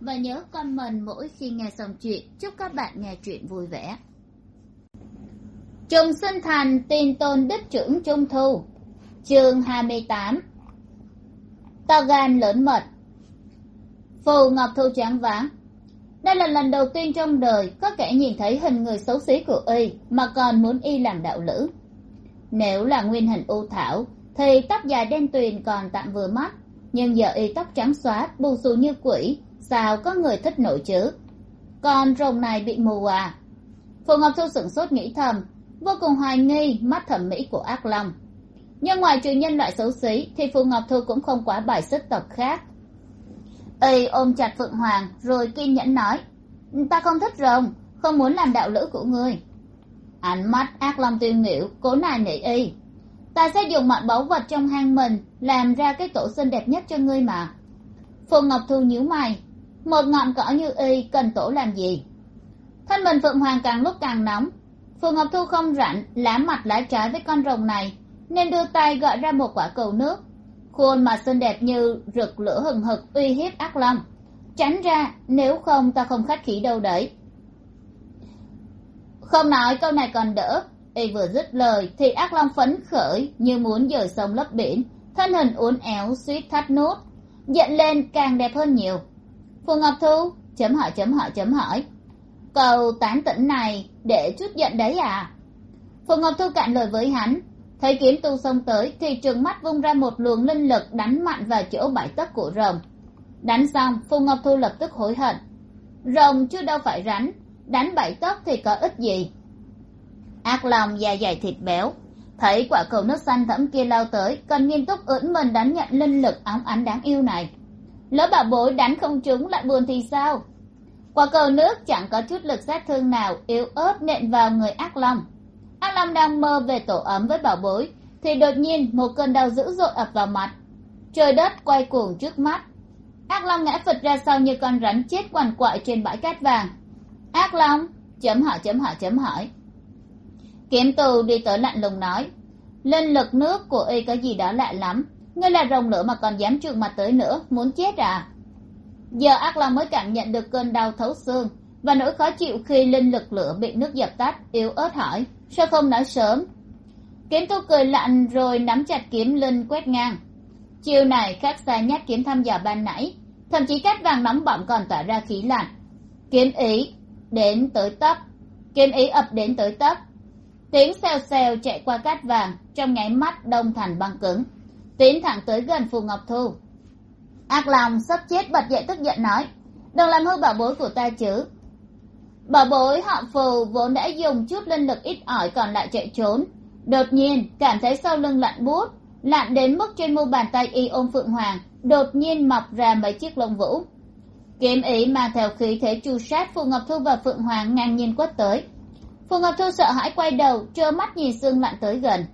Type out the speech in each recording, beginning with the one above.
và nhớ comment mỗi khi nghe xong chuyện. Chúc các bạn nghe chuyện vui vẻ. Trùng sinh thành tin tôn đức trưởng trung thu. Chương hai mươi tám. To gan lớn mật. Phù ngọc thu choáng váng. Đây là lần đầu tiên trong đời có kẻ nhìn thấy hình người xấu xí của y mà còn muốn y làm đạo lữ. Nếu là nguyên hình u thảo, thì tóc dài đen tuyền còn tạm vừa mắt, nhưng giờ y tóc trắng xóa bù xù như quỷ sao có người thích nổi chứ còn rồng này bị mù à? Phù ngọc thu sửng sốt nghĩ thầm, vô cùng hoài nghi mắt thẩm mỹ của ác long. Nhưng ngoài trừ nhân loại xấu xí, thì phù ngọc thu cũng không quá bài sức tộc khác. Y ôm chặt phượng hoàng, rồi kiên nhẫn nói, ta không thích rồng, không muốn làm đạo lữ của ngươi. Ánh mắt ác long tiêu nghỉu, cố nài nỉ y. Ta sẽ dùng mọi báu vật trong hang mình làm ra cái tổ xinh đẹp nhất cho ngươi mà. Phù ngọc thu nhíu mày một ngọn cỏ như y cần tổ làm gì? Thân mình phượng hoàng càng lúc càng nóng. Phượng ngọc thu không rảnh, lá mặt lá trái với con rồng này, nên đưa tay gọi ra một quả cầu nước. Khuôn mặt xinh đẹp như rực lửa hừng hực uy hiếp ác long. Tránh ra, nếu không ta không khách khí đâu đấy. Không nói câu này còn đỡ, y vừa dứt lời thì ác long phấn khởi như muốn dời sông lấp biển. Thân hình uốn éo, suýt thắt nút. Giận lên càng đẹp hơn nhiều phù ngọc thu chấm hỏi chấm hỏi chấm hỏi. Cầu tán tỉnh này để chút giận đấy à? Phù ngọc thu cạn lời với hắn. Thấy kiếm tu xông tới thì trừng mắt vung ra một luồng linh lực đánh mạnh vào chỗ bãi tấc của rồng. Đánh xong phù ngọc thu lập tức hối hận. Rồng chứ đâu phải rắn, đánh bảy tấc thì có ích gì? Ác lòng dài dài thịt béo. Thấy quả cầu nước xanh thẫm kia lao tới, cần nghiêm túc ưỡn mình đánh nhận linh lực óng ánh đáng yêu này lỡ bảo bối đánh không trúng lại buồn thì sao? Quả cầu nước chẳng có chút lực sát thương nào yếu ớt nện vào người ác long. Ác long đang mơ về tổ ấm với bảo bối, thì đột nhiên một cơn đau dữ dội ập vào mặt. Trời đất quay cuồng trước mắt. Ác long ngã phịch ra sau như con rắn chết quằn quại trên bãi cát vàng. Ác long, chấm hỏi chấm hỏi chấm hỏi. Kiếm tù đi tới lạnh lùng nói, linh lực nước của y có gì đó lạ lắm ngươi là rồng lửa mà còn dám trượt mặt tới nữa, muốn chết à? Giờ ác long mới cảm nhận được cơn đau thấu xương, và nỗi khó chịu khi linh lực lửa bị nước dập tắt, yếu ớt hỏi, sao không nói sớm? Kiếm tu cười lạnh rồi nắm chặt kiếm linh quét ngang. Chiều này khác xa nhát kiếm thăm dò ban nãy, thậm chí cát vàng nóng bỏng còn tỏa ra khí lạnh. Kiếm ý, đến tới tấp. Kiếm ý ập đến tới tấp. Tiếng xèo xèo chạy qua cát vàng, trong nháy mắt đông thành băng cứng tiến thẳng tới gần phù ngọc thu. Ác lòng sắp chết bật dậy tức giận nói đừng làm hư bảo bối của ta chứ? Bảo bối họ phù vốn đã dùng chút linh lực ít ỏi còn lại chạy trốn. Đột nhiên, cảm thấy sau lưng lạnh buốt, lạnh đến mức trên mu bàn tay y ôm phượng hoàng, đột nhiên mọc ra mấy chiếc lông vũ. Kiếm ý mang theo khí thế chu sát phù ngọc thu và phượng hoàng ngang nhiên quất tới. Phù ngọc thu sợ hãi quay đầu, trơ mắt nhìn xương lạnh tới gần.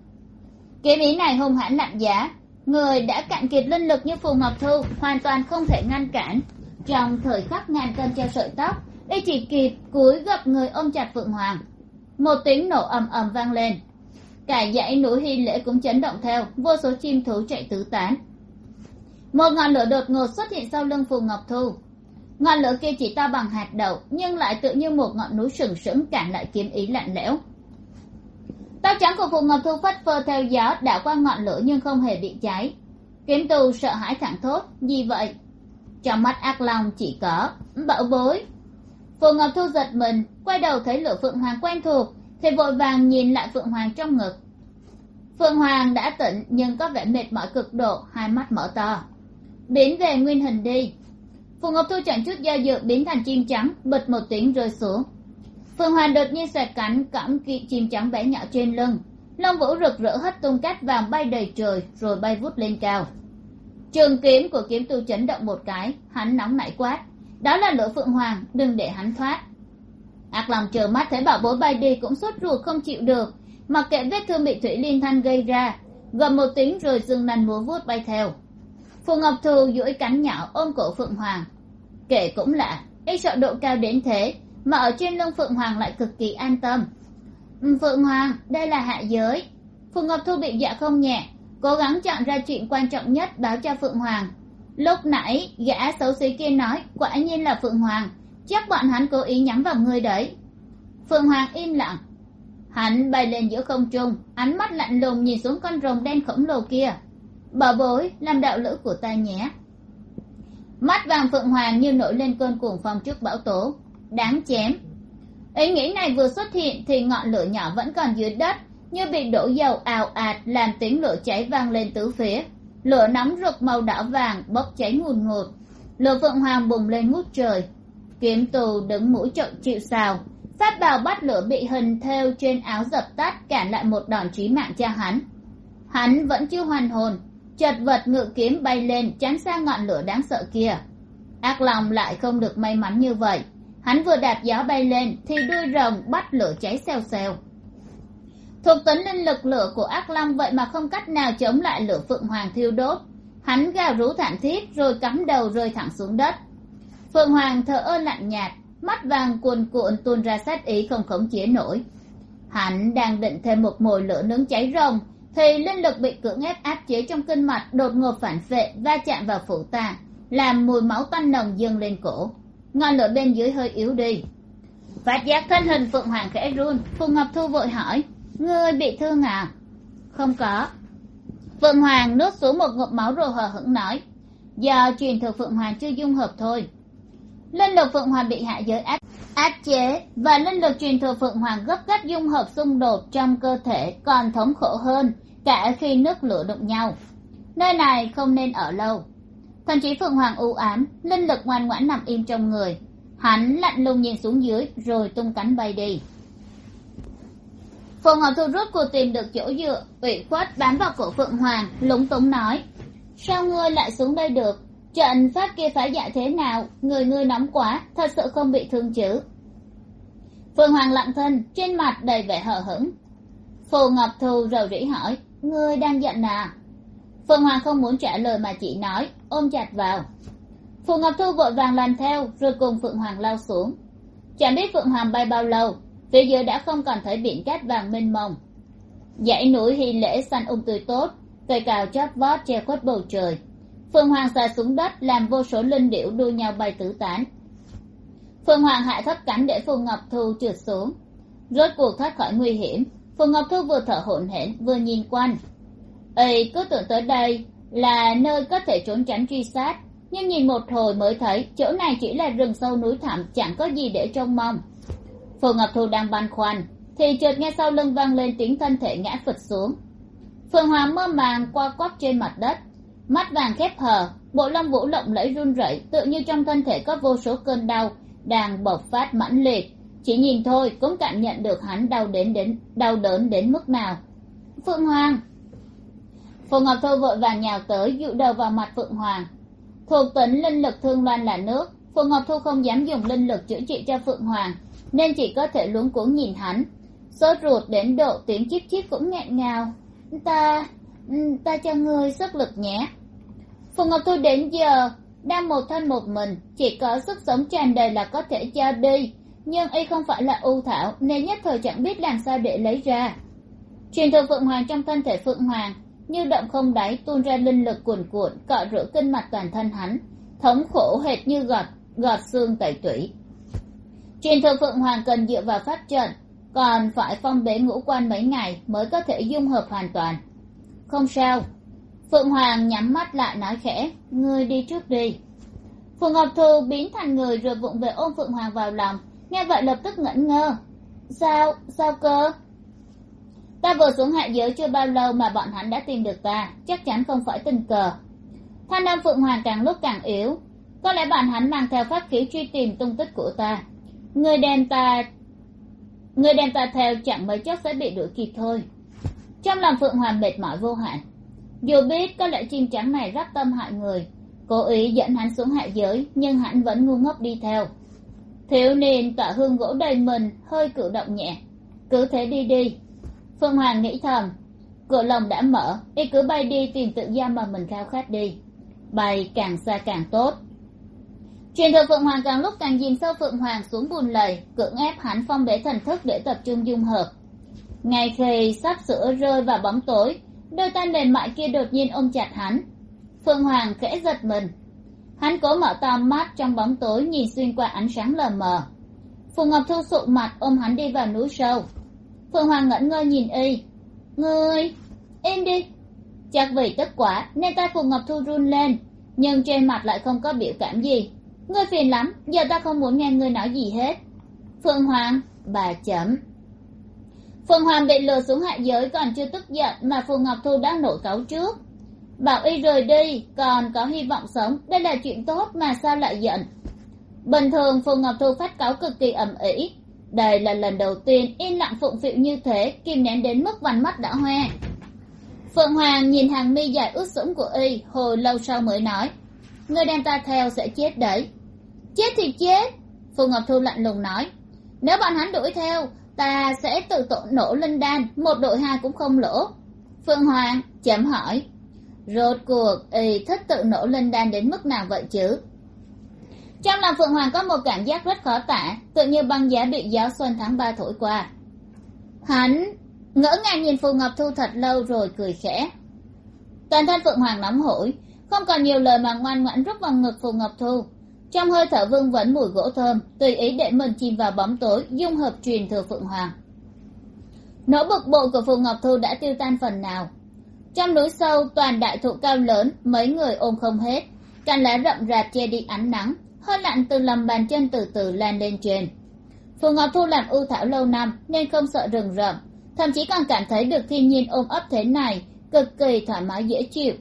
Kiếm ý này hung hãn lạnh giá người đã cạn kiệt linh lực như phù ngọc thu, hoàn toàn không thể ngăn cản. Trong thời khắc ngàn cân treo sợi tóc y chỉ kịp cúi gập người ôm chặt phượng hoàng. Một tiếng nổ ầm ầm vang lên. Cả dãy núi hy lễ cũng chấn động theo, vô số chim thú chạy tứ tán. Một ngọn lửa đột ngột xuất hiện sau lưng phù ngọc thu. Ngọn lửa kia chỉ to bằng hạt đậu, nhưng lại tự như một ngọn núi sừng sững cản lại kiếm ý lạnh lẽo tóc trắng của phù ngọc thu phất phơ theo gió đảo qua ngọn lửa nhưng không hề bị cháy. Kiếm tù sợ hãi thẳng thốt, gì vậy? Trong mắt ác long chỉ có bạo bối. Phù ngọc thu giật mình, quay đầu thấy lửa phượng hoàng quen thuộc, thì vội vàng nhìn lại phượng hoàng trong ngực. Phượng hoàng đã tỉnh nhưng có vẻ mệt mỏi cực độ, hai mắt mở to. Biến về nguyên hình đi. Phù ngọc thu chẳng chút do dự biến thành chim trắng, bật một tiếng rơi xuống phượng hoàng đột nhiên xoẹt cánh cõng chim trắng bé nhỏ trên lưng. Lông vũ rực rỡ hất tung cát vàng bay đầy trời, rồi bay vút lên cao. Trường kiếm của kiếm tu chấn động một cái, hắn nóng nảy quát. Đó là lỗ phượng hoàng, đừng để hắn thoát. Ác lòng chờ mắt thấy bảo bối bay đi cũng sốt ruột không chịu được. Mặc kệ vết thương bị thủy liên thanh gây ra, gầm một tiếng rồi dừng nành múa vuốt bay theo. Phù ngọc thù duỗi cánh nhỏ ôm cổ phượng hoàng. Kể cũng lạ ít sợ độ cao đến thế mà ở trên lưng phượng hoàng lại cực kỳ an tâm. Ừ, phượng hoàng, đây là hạ giới. Phù ngọc thu bị dạ không nhẹ, cố gắng chọn ra chuyện quan trọng nhất báo cho phượng hoàng. Lúc nãy, gã xấu xí kia nói, quả nhiên là phượng hoàng. Chắc bọn hắn cố ý nhắm vào ngươi đấy. Phượng hoàng im lặng. Hắn bay lên giữa không trung, ánh mắt lạnh lùng nhìn xuống con rồng đen khổng lồ kia. Bờ bối, làm đạo lữ của ta nhé. Mắt vàng phượng hoàng như nổi lên cơn cuồng phong trước bão tố đáng chém. Ý nghĩ này vừa xuất hiện thì ngọn lửa nhỏ vẫn còn dưới đất, như bị đổ dầu ào ạt làm tiếng lửa cháy vang lên tứ phía. Lửa nóng rực màu đỏ vàng bốc cháy ngùn ngụt. Lửa phượng hoàng bùng lên ngút trời. Kiếm tù đứng mũi trộn chịu sào. Pháp bào bắt lửa bị hình thêu trên áo dập tắt, cản lại một đòn chí mạng cho hắn. Hắn vẫn chưa hoàn hồn. Chật vật ngự kiếm bay lên tránh xa ngọn lửa đáng sợ kia. Ác lòng lại không được may mắn như vậy hắn vừa đạp gió bay lên thì đuôi rồng bắt lửa cháy xèo xèo. Thuộc tính linh lực lửa của ác long vậy mà không cách nào chống lại lửa phượng hoàng thiêu đốt. Hắn gào rú thảm thiết rồi cắm đầu rơi thẳng xuống đất. Phượng hoàng thờ ơ lạnh nhạt, mắt vàng cuồn cuộn tuôn ra sát ý không khống chế nổi. Hắn đang định thêm một mồi lửa nướng cháy rồng, thì linh lực bị cưỡng ép áp chế trong kinh mạch đột ngột phản vệ va chạm vào phủ tạng, làm mùi máu tanh nồng dâng lên cổ ngọn lửa bên dưới hơi yếu đi. Phát giác thân hình phượng hoàng khẽ run phù ngọc thu vội hỏi, ngươi bị thương à? Không có. Phượng hoàng nuốt xuống một ngụm máu rồi hờ hững nói, do truyền thừa phượng hoàng chưa dung hợp thôi. Linh lực phượng hoàng bị hạ giới áp áp chế và linh lực truyền thừa phượng hoàng gấp gáp dung hợp xung đột trong cơ thể còn thống khổ hơn cả khi nước lửa đụng nhau. Nơi này không nên ở lâu thần trí phượng hoàng u ám, linh lực ngoan ngoãn nằm im trong người. Hắn lạnh lùng nhìn xuống dưới, rồi tung cánh bay đi. Phượng ngọc thu rút cuộc tìm được chỗ dựa, ủy khuất bám vào cổ phượng hoàng, lúng túng nói, sao ngươi lại xuống đây được? Trận pháp kia phải dạy thế nào? Người ngươi nóng quá, thật sự không bị thương chứ. Phượng hoàng lặng thân, trên mặt đầy vẻ hờ hững. Phù ngọc thu rầu rĩ hỏi, ngươi đang giận à? Phượng hoàng không muốn trả lời mà chỉ nói, ôm chặt vào. Phù ngọc thu vội vàng làm theo, rồi cùng phượng hoàng lao xuống. Chẳng biết phượng hoàng bay bao lâu, phía dưới đã không còn thấy biển cát vàng mênh mông. Dãy núi hy lễ xanh ung tươi tốt, cây cào chót vót che khuất bầu trời. Phượng hoàng xà xuống đất, làm vô số linh điểu đua nhau bay tứ tán. Phượng hoàng hạ thấp cánh để phù ngọc thu trượt xuống. Rốt cuộc thoát khỏi nguy hiểm, phù ngọc thu vừa thở hổn hển, vừa nhìn quanh y cứ tưởng tới đây là nơi có thể trốn tránh truy sát. Nhưng nhìn một hồi mới thấy chỗ này chỉ là rừng sâu núi thẳm, chẳng có gì để trông mong. Phù ngọc thu đang băn khoăn, thì chợt nghe sau lưng vang lên tiếng thân thể ngã phịch xuống. Phượng hoàng mơ màng qua quắp trên mặt đất, mắt vàng khép hờ, bộ lông vũ lộng lẫy run rẩy, tự như trong thân thể có vô số cơn đau đang bộc phát mãnh liệt. Chỉ nhìn thôi cũng cảm nhận được hắn đau đến đến, đau đớn đến mức nào. Phượng hoàng phù ngọc thu vội vàng nhào tới, dụ đầu vào mặt phượng hoàng. Thuộc tính linh lực thương loan là nước phù ngọc thu không dám dùng linh lực chữa trị cho phượng hoàng, nên chỉ có thể luống cuống nhìn hắn. Sốt ruột đến độ tiếng chip chip cũng nghẹn ngào. Ta ta cho ngươi sức lực nhé. Phù ngọc thu đến giờ đang một thân một mình, chỉ có sức sống tràn đầy là có thể cho đi, nhưng y không phải là ưu thảo, nên nhất thời chẳng biết làm sao để lấy ra. Truyền thừa phượng hoàng trong thân thể phượng hoàng như động không đáy, tuôn ra linh lực cuồn cuộn, cọ rửa kinh mạch toàn thân hắn. Thống khổ hệt như gọt gọt xương tẩy tủy. Truyền thừa phượng hoàng cần dựa vào pháp trận, còn phải phong bế ngũ quan mấy ngày mới có thể dung hợp hoàn toàn. Không sao. Phượng hoàng nhắm mắt lại nói khẽ, ngươi đi trước đi. Phù ngọc thu biến thành người rồi vụng về ôm phượng hoàng vào lòng, nghe vậy lập tức ngẩn ngơ. Sao sao cơ? Ta vừa xuống hạ giới chưa bao lâu mà bọn hắn đã tìm được ta, chắc chắn không phải tình cờ. Thanh âm phượng hoàng càng lúc càng yếu. Có lẽ bọn hắn mang theo pháp khí truy tìm tung tích của ta. Người đem ta, người đem ta theo chẳng mấy chốc sẽ bị đuổi kịp thôi. Trong lòng phượng hoàng mệt mỏi vô hạn. Dù biết có lẽ chim trắng này rất tâm hại người, cố ý dẫn hắn xuống hạ giới, nhưng hắn vẫn ngu ngốc đi theo. Thiếu niên tỏa hương gỗ đầy mình, hơi cử động nhẹ. Cứ thế đi đi phương hoàng nghĩ thầm, cửa lồng đã mở, y cứ bay đi tìm tự do mà mình khao khát đi. Bay càng xa càng tốt. Truyền thừa phượng hoàng càng lúc càng dìm sâu phượng hoàng xuống bùn lầy, cưỡng ép hắn phong bế thần thức để tập trung dung hợp. Ngay khi sắp sửa rơi vào bóng tối, đôi tay mềm mại kia đột nhiên ôm chặt hắn. Phượng hoàng khẽ giật mình. Hắn cố mở to mắt trong bóng tối, nhìn xuyên qua ánh sáng lờ mờ. Phù ngọc thu sụ mặt ôm hắn đi vào núi sâu phượng hoàng ngẩn ngơ nhìn y. Ngươi, im đi. Chắc vì tức quá nên tay phù ngọc thu run lên, nhưng trên mặt lại không có biểu cảm gì. Ngươi phiền lắm, giờ ta không muốn nghe ngươi nói gì hết. Phượng hoàng bà chấm. Phượng hoàng bị lừa xuống hạ giới còn chưa tức giận mà phù ngọc thu đã nổi cáu trước. Bảo y rời đi, còn có hy vọng sống, đây là chuyện tốt mà sao lại giận. Bình thường phù ngọc thu phát cáu cực kỳ ầm ĩ đây là lần đầu tiên yên lặng phụng phịu như thế, kìm nén đến mức vành mắt đã hoe. Phượng hoàng nhìn hàng mi dài ướt sũng của y, hồi lâu sau mới nói người đem ta theo sẽ chết đấy. Chết thì chết phù ngọc thu lạnh lùng nói. Nếu bọn hắn đuổi theo, ta sẽ tự tổ nổ linh đan, một đội hai cũng không lỗ. Phượng hoàng chấm hỏi, rốt cuộc y thích tự nổ linh đan đến mức nào vậy chứ? Trong lòng phượng hoàng có một cảm giác rất khó tả, tự như băng giá bị gió xuân tháng ba thổi qua. Hắn ngỡ ngàng nhìn phù ngọc thu thật lâu rồi cười khẽ. Toàn thân phượng hoàng nóng hổi, không còn nhiều lời mà ngoan ngoãn rút vào ngực phù ngọc thu. Trong hơi thở vương vấn mùi gỗ thơm, tùy ý để mình chìm vào bóng tối, dung hợp truyền thừa phượng hoàng. Nỗi bực bội của phù ngọc thu đã tiêu tan phần nào. Trong núi sâu, toàn đại thụ cao lớn, mấy người ôm không hết, cành lá rậm rạp che đi ánh nắng hơi lạnh từ lòng bàn chân từ từ lan lên trên. Phù ngọc thu làm ưu thảo lâu năm nên không sợ rừng rậm, thậm chí còn cảm thấy được thiên nhiên ôm ấp thế này, cực kỳ thoải mái dễ chịu.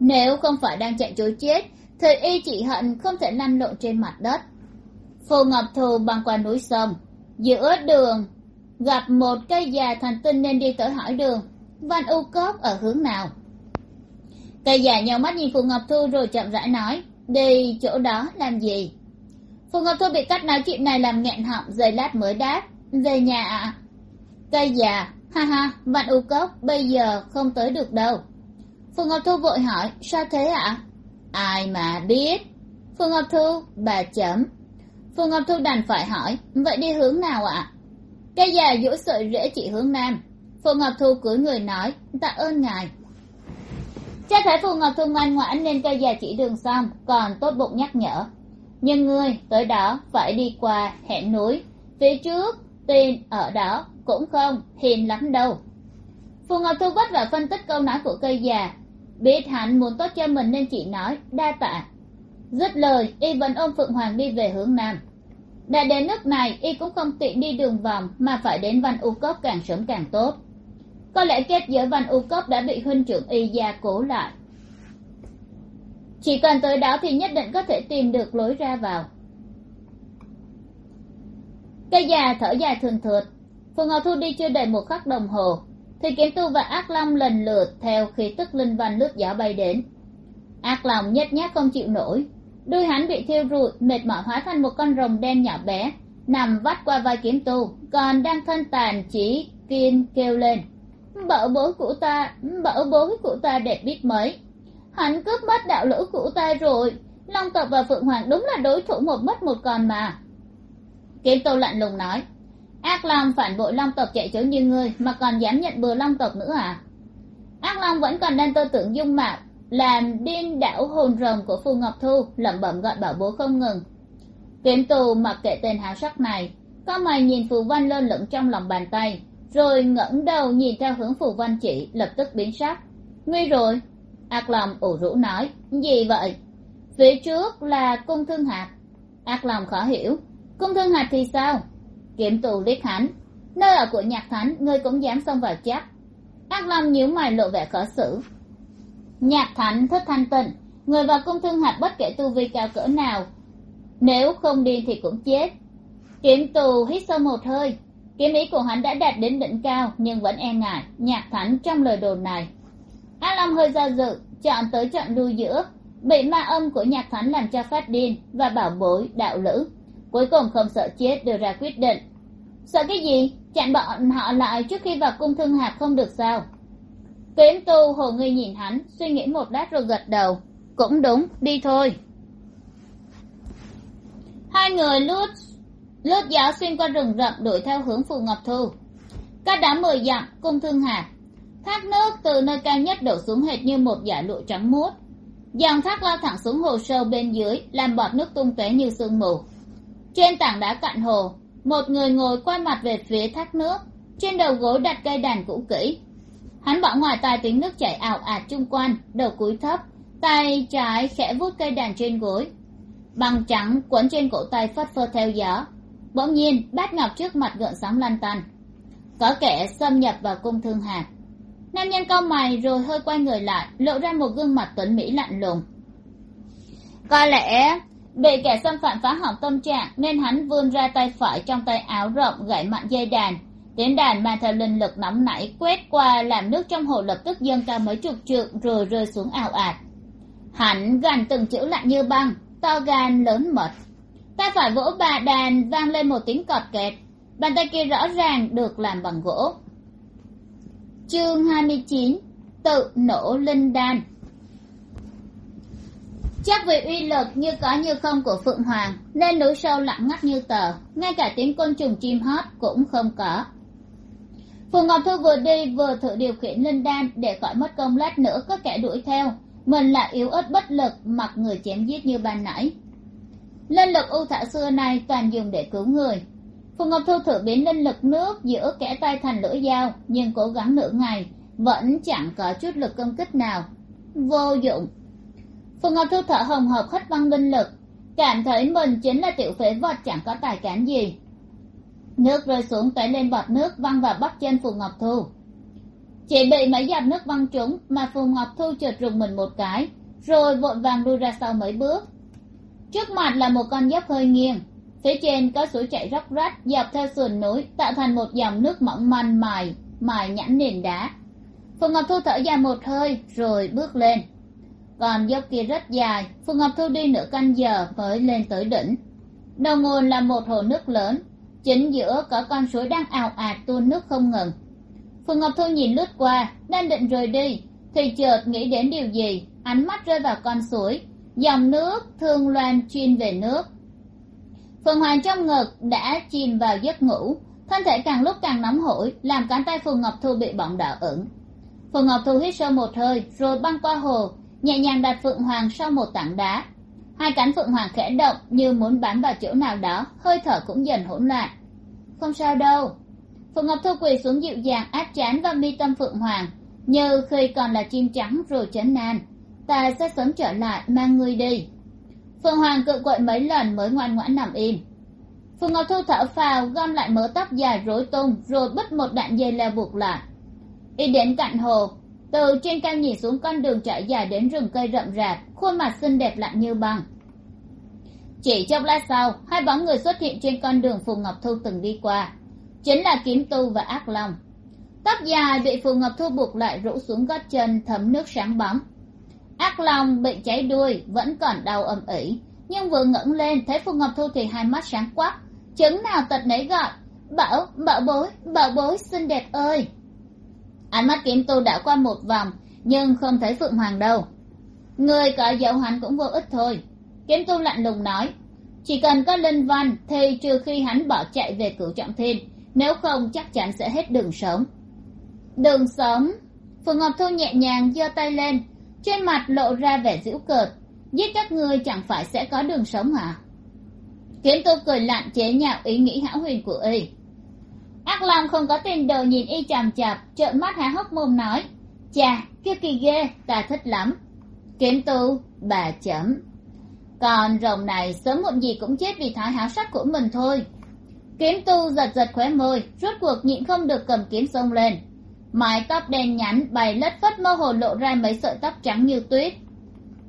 Nếu không phải đang chạy chối chết, thì y chỉ hận không thể lăn lộn trên mặt đất. Phù ngọc Thu băng qua núi sông, giữa đường, gặp một cây già thành tinh nên đi tới hỏi đường, văn u cốc ở hướng nào? Cây già nhau mắt nhìn phù ngọc thu rồi chậm rãi nói đi chỗ đó làm gì? Phù ngọc thu bị cách nói chuyện này làm nghẹn họng, giây lát mới đáp. Về nhà ạ. Cây già, ha ha vạn u cốc, bây giờ không tới được đâu. Phù ngọc thu vội hỏi, sao thế ạ? Ai mà biết? Phù ngọc thu, bà chấm. Phù ngọc thu đành phải hỏi, vậy đi hướng nào ạ? Cây già dỗ sợi rễ chỉ hướng nam. Phù ngọc thu cúi người nói, tạ ơn ngài cha thấy phù ngọc thu ngoan ngoãn nên cây già chỉ đường xong, còn tốt bụng nhắc nhở. Nhưng ngươi, tới đó, phải đi qua hẻm núi. Phía trước tin ở đó cũng không hiền lắm đâu. Phù ngọc thu vất vả phân tích câu nói của cây già. Biết hắn muốn tốt cho mình nên chỉ nói, đa tạ. Dứt lời, y vẫn ôm phượng hoàng đi về hướng nam. Đã đến nước này, y cũng không tiện đi đường vòng, mà phải đến văn u cốc càng sớm càng tốt có lẽ kết giới văn u cấp đã bị huynh trưởng y gia cố lại. Chỉ cần tới đó thì nhất định có thể tìm được lối ra vào. Cây già thở dài thường thượt. Phù ngọc thu đi chưa đầy một khắc đồng hồ, thì kiếm tu và ác long lần lượt theo khi tức linh văn lướt gió bay đến. Ác long nhất nhát không chịu nổi. Đuôi hắn bị thiêu rụi, mệt mỏi hóa thành một con rồng đen nhỏ bé, nằm vắt qua vai kiếm tu, còn đang thân tàn chỉ kiên kêu lên bảo bối của ta, bảo bối của ta đẹp biết mấy. Hắn cướp mất đạo lữ của ta rồi. Long tộc và phượng hoàng đúng là đối thủ một mất một còn mà. Kiếm tô lạnh lùng nói, ác long phản bội long tộc chạy trốn như ngươi, mà còn dám nhận bừa long tộc nữa à? Ác long vẫn còn đang tơ tưởng dung mạo, làm điên đảo hồn rồng của phù ngọc thu, lẩm bẩm gọi bảo bố không ngừng. Kiếm tù mặc kệ tên háo sắc này, có mày nhìn phù văn lơ lửng trong lòng bàn tay rồi ngẩng đầu nhìn theo hướng phù văn chỉ, lập tức biến sắc. Nguy rồi. Ác lòng ủ rũ nói, gì vậy? Phía trước là cung thương hạt. Ác lòng khó hiểu. Cung thương hạt thì sao? Kiếm tù liếc hắn. Nơi ở của nhạc thánh, ngươi cũng dám xông vào chắc. Ác lòng nhíu mày lộ vẻ khó xử. Nhạc thánh thích thanh tịnh, người vào cung thương hạt bất kể tu vi cao cỡ nào, nếu không đi thì cũng chết. Kiếm tù hít sâu một hơi kiếm ý của hắn đã đạt đến đỉnh cao, nhưng vẫn e ngại, nhạc thắn trong lời đồn này. A long hơi do dự, chọn tới chọn lui giữa. Bị ma âm của nhạc thắn làm cho phát điên và bảo bối đạo lữ. Cuối cùng không sợ chết đưa ra quyết định. Sợ cái gì? Chặn bọn họ lại trước khi vào cung thương hạp không được sao? Kiếm tu hồ nghi nhìn hắn, suy nghĩ một lát rồi gật đầu. Cũng đúng, đi thôi. Hai người lướt lướt giáo xuyên qua rừng rậm đuổi theo hướng phù ngọc thu cách đám mười dặm, cung thương hà. Thác nước từ nơi cao nhất đổ xuống hệt như một dải lụa trắng muốt. Dòng thác lao thẳng xuống hồ sâu bên dưới, làm bọt nước tung tóe như sương mù. Trên tảng đá cạnh hồ, một người ngồi quay mặt về phía thác nước. Trên đầu gối đặt cây đàn cũ kỹ. Hắn bỏ ngoài tai tiếng nước chảy ảo ạt chung quanh, đầu cúi thấp, tay trái khẽ vuốt cây đàn trên gối. Băng trắng quấn trên cổ tay phất phơ theo gió bỗng nhiên, bát ngọc trước mặt gợn sóng lăn tăn có kẻ xâm nhập vào cung thương hạt nam nhân cau mày rồi hơi quay người lại, lộ ra một gương mặt tuấn mỹ lạnh lùng. Có lẽ bị kẻ xâm phạm phá hỏng tâm trạng, nên hắn vươn ra tay phải trong tay áo rộng gãy mạnh dây đàn. Tiếng đàn mang theo linh lực nóng nảy quét qua, làm nước trong hồ lập tức dâng cao mấy chục trượng rồi rơi xuống ảo ạt. Hắn gằn từng chữ lạnh như băng, to gan lớn mật tay phải vỗ bà đàn vang lên một tiếng cọt kẹt. Bàn tay kia rõ ràng được làm bằng gỗ. Chương hai mươi chín, tự nổ linh đan. Chắc vì uy lực như có như không của phượng hoàng, nên núi sâu lặng ngắt như tờ, ngay cả tiếng côn trùng chim hót cũng không có. Phù ngọc thu vừa đi vừa thử điều khiển linh đan để khỏi mất công lát nữa có kẻ đuổi theo. Mình là yếu ớt bất lực, mặc người chém giết như ban nãy linh lực ưu thả xưa nay toàn dùng để cứu người. Phù ngọc thu thử biến linh lực nước giữa kẻ tay thành lưỡi dao, nhưng cố gắng nửa ngày, vẫn chẳng có chút lực công kích nào. Vô dụng. Phù ngọc thu thở hồng hộc hất văng linh lực, cảm thấy mình chính là tiểu phế vật chẳng có tài cán gì. Nước rơi xuống tóe lên bọt nước văng vào bắp chân phù ngọc thu. Chỉ bị mấy giọt nước văng trúng mà phù ngọc thu chợt rùng mình một cái, rồi vội vàng lui ra sau mấy bước trước mặt là một con dốc hơi nghiêng. Phía trên có suối chảy róc rách, dọc theo sườn núi, tạo thành một dòng nước mỏng manh mài mài nhẵn nền đá. Phù ngọc thu thở dài một hơi, rồi bước lên. Còn dốc kia rất dài phù ngọc thu đi nửa canh giờ mới lên tới đỉnh. Đầu nguồn là một hồ nước lớn, chính giữa có con suối đang ào ạt tuôn nước không ngừng. Phù ngọc thu nhìn lướt qua, đang định rời đi, thì chợt nghĩ đến điều gì, ánh mắt rơi vào con suối dòng nước thương loan chuyên về nước. Phượng hoàng trong ngực đã chìm vào giấc ngủ, thân thể càng lúc càng nóng hổi, làm cánh tay phường ngọc thu bị bỏng đỏ ửng. Phường ngọc thu hít sâu một hơi, rồi băng qua hồ, nhẹ nhàng đặt phượng hoàng sau một tảng đá. Hai cánh phượng hoàng khẽ động như muốn bám vào chỗ nào đó, hơi thở cũng dần hỗn loạn. Không sao đâu. Phượng ngọc thu quỳ xuống dịu dàng áp chán vào mi tâm phượng hoàng, như khi còn là chim trắng rồi chấn nan ta sẽ sớm trở lại, mang ngươi đi. Phượng hoàng cự quậy mấy lần mới ngoan ngoãn nằm im. Phượng ngọc thu thở phào, gom lại mớ tóc dài rối tung, rồi bứt một đoạn dây leo buộc lại. Đi đến cạnh hồ, từ trên cao nhìn xuống con đường trải dài đến rừng cây rậm rạp, khuôn mặt xinh đẹp lạnh như băng. Chỉ trong lát sau, hai bóng người xuất hiện trên con đường phù ngọc thu từng đi qua, chính là kiếm tu và ác long. Tóc dài bị phù ngọc thu buộc lại rũ xuống gót chân, thấm nước sáng bóng ác long bị cháy đuôi, vẫn còn đau âm ỉ nhưng vừa ngẩng lên, thấy phù ngọc thu thì hai mắt sáng quắc. Chứng nào tật nấy gọi, bảo bảo bối bảo bối, xinh đẹp ơi! Ánh mắt kiếm tu đã qua một vòng, nhưng không thấy phượng hoàng đâu. Người có dấu hắn cũng vô ích thôi. Kiếm tu lạnh lùng nói, chỉ cần có linh văn thì trừ khi hắn bỏ chạy về cửu trọng thiên, nếu không chắc chắn sẽ hết đường sống. Đường sống? Phượng ngọc thu nhẹ nhàng giơ tay lên trên mặt lộ ra vẻ giễu cợt. Giết các ngươi chẳng phải sẽ có đường sống à kiếm tu cười lặn chế nhạo ý nghĩ hão huyền của y. Ác long không có tiền đầu nhìn y chằm chặp trợn mắt há hốc mồm nói, chà, kia kỳ ghê, ta thích lắm. Kiếm tu bà chấm. Còn rồng này sớm muộn gì cũng chết vì thái háo sắc của mình thôi. Kiếm tu giật giật khóe môi, rốt cuộc nhịn không được cầm kiếm xông lên mái tóc đen nhánh bày lất phất mơ hồ lộ ra mấy sợi tóc trắng như tuyết.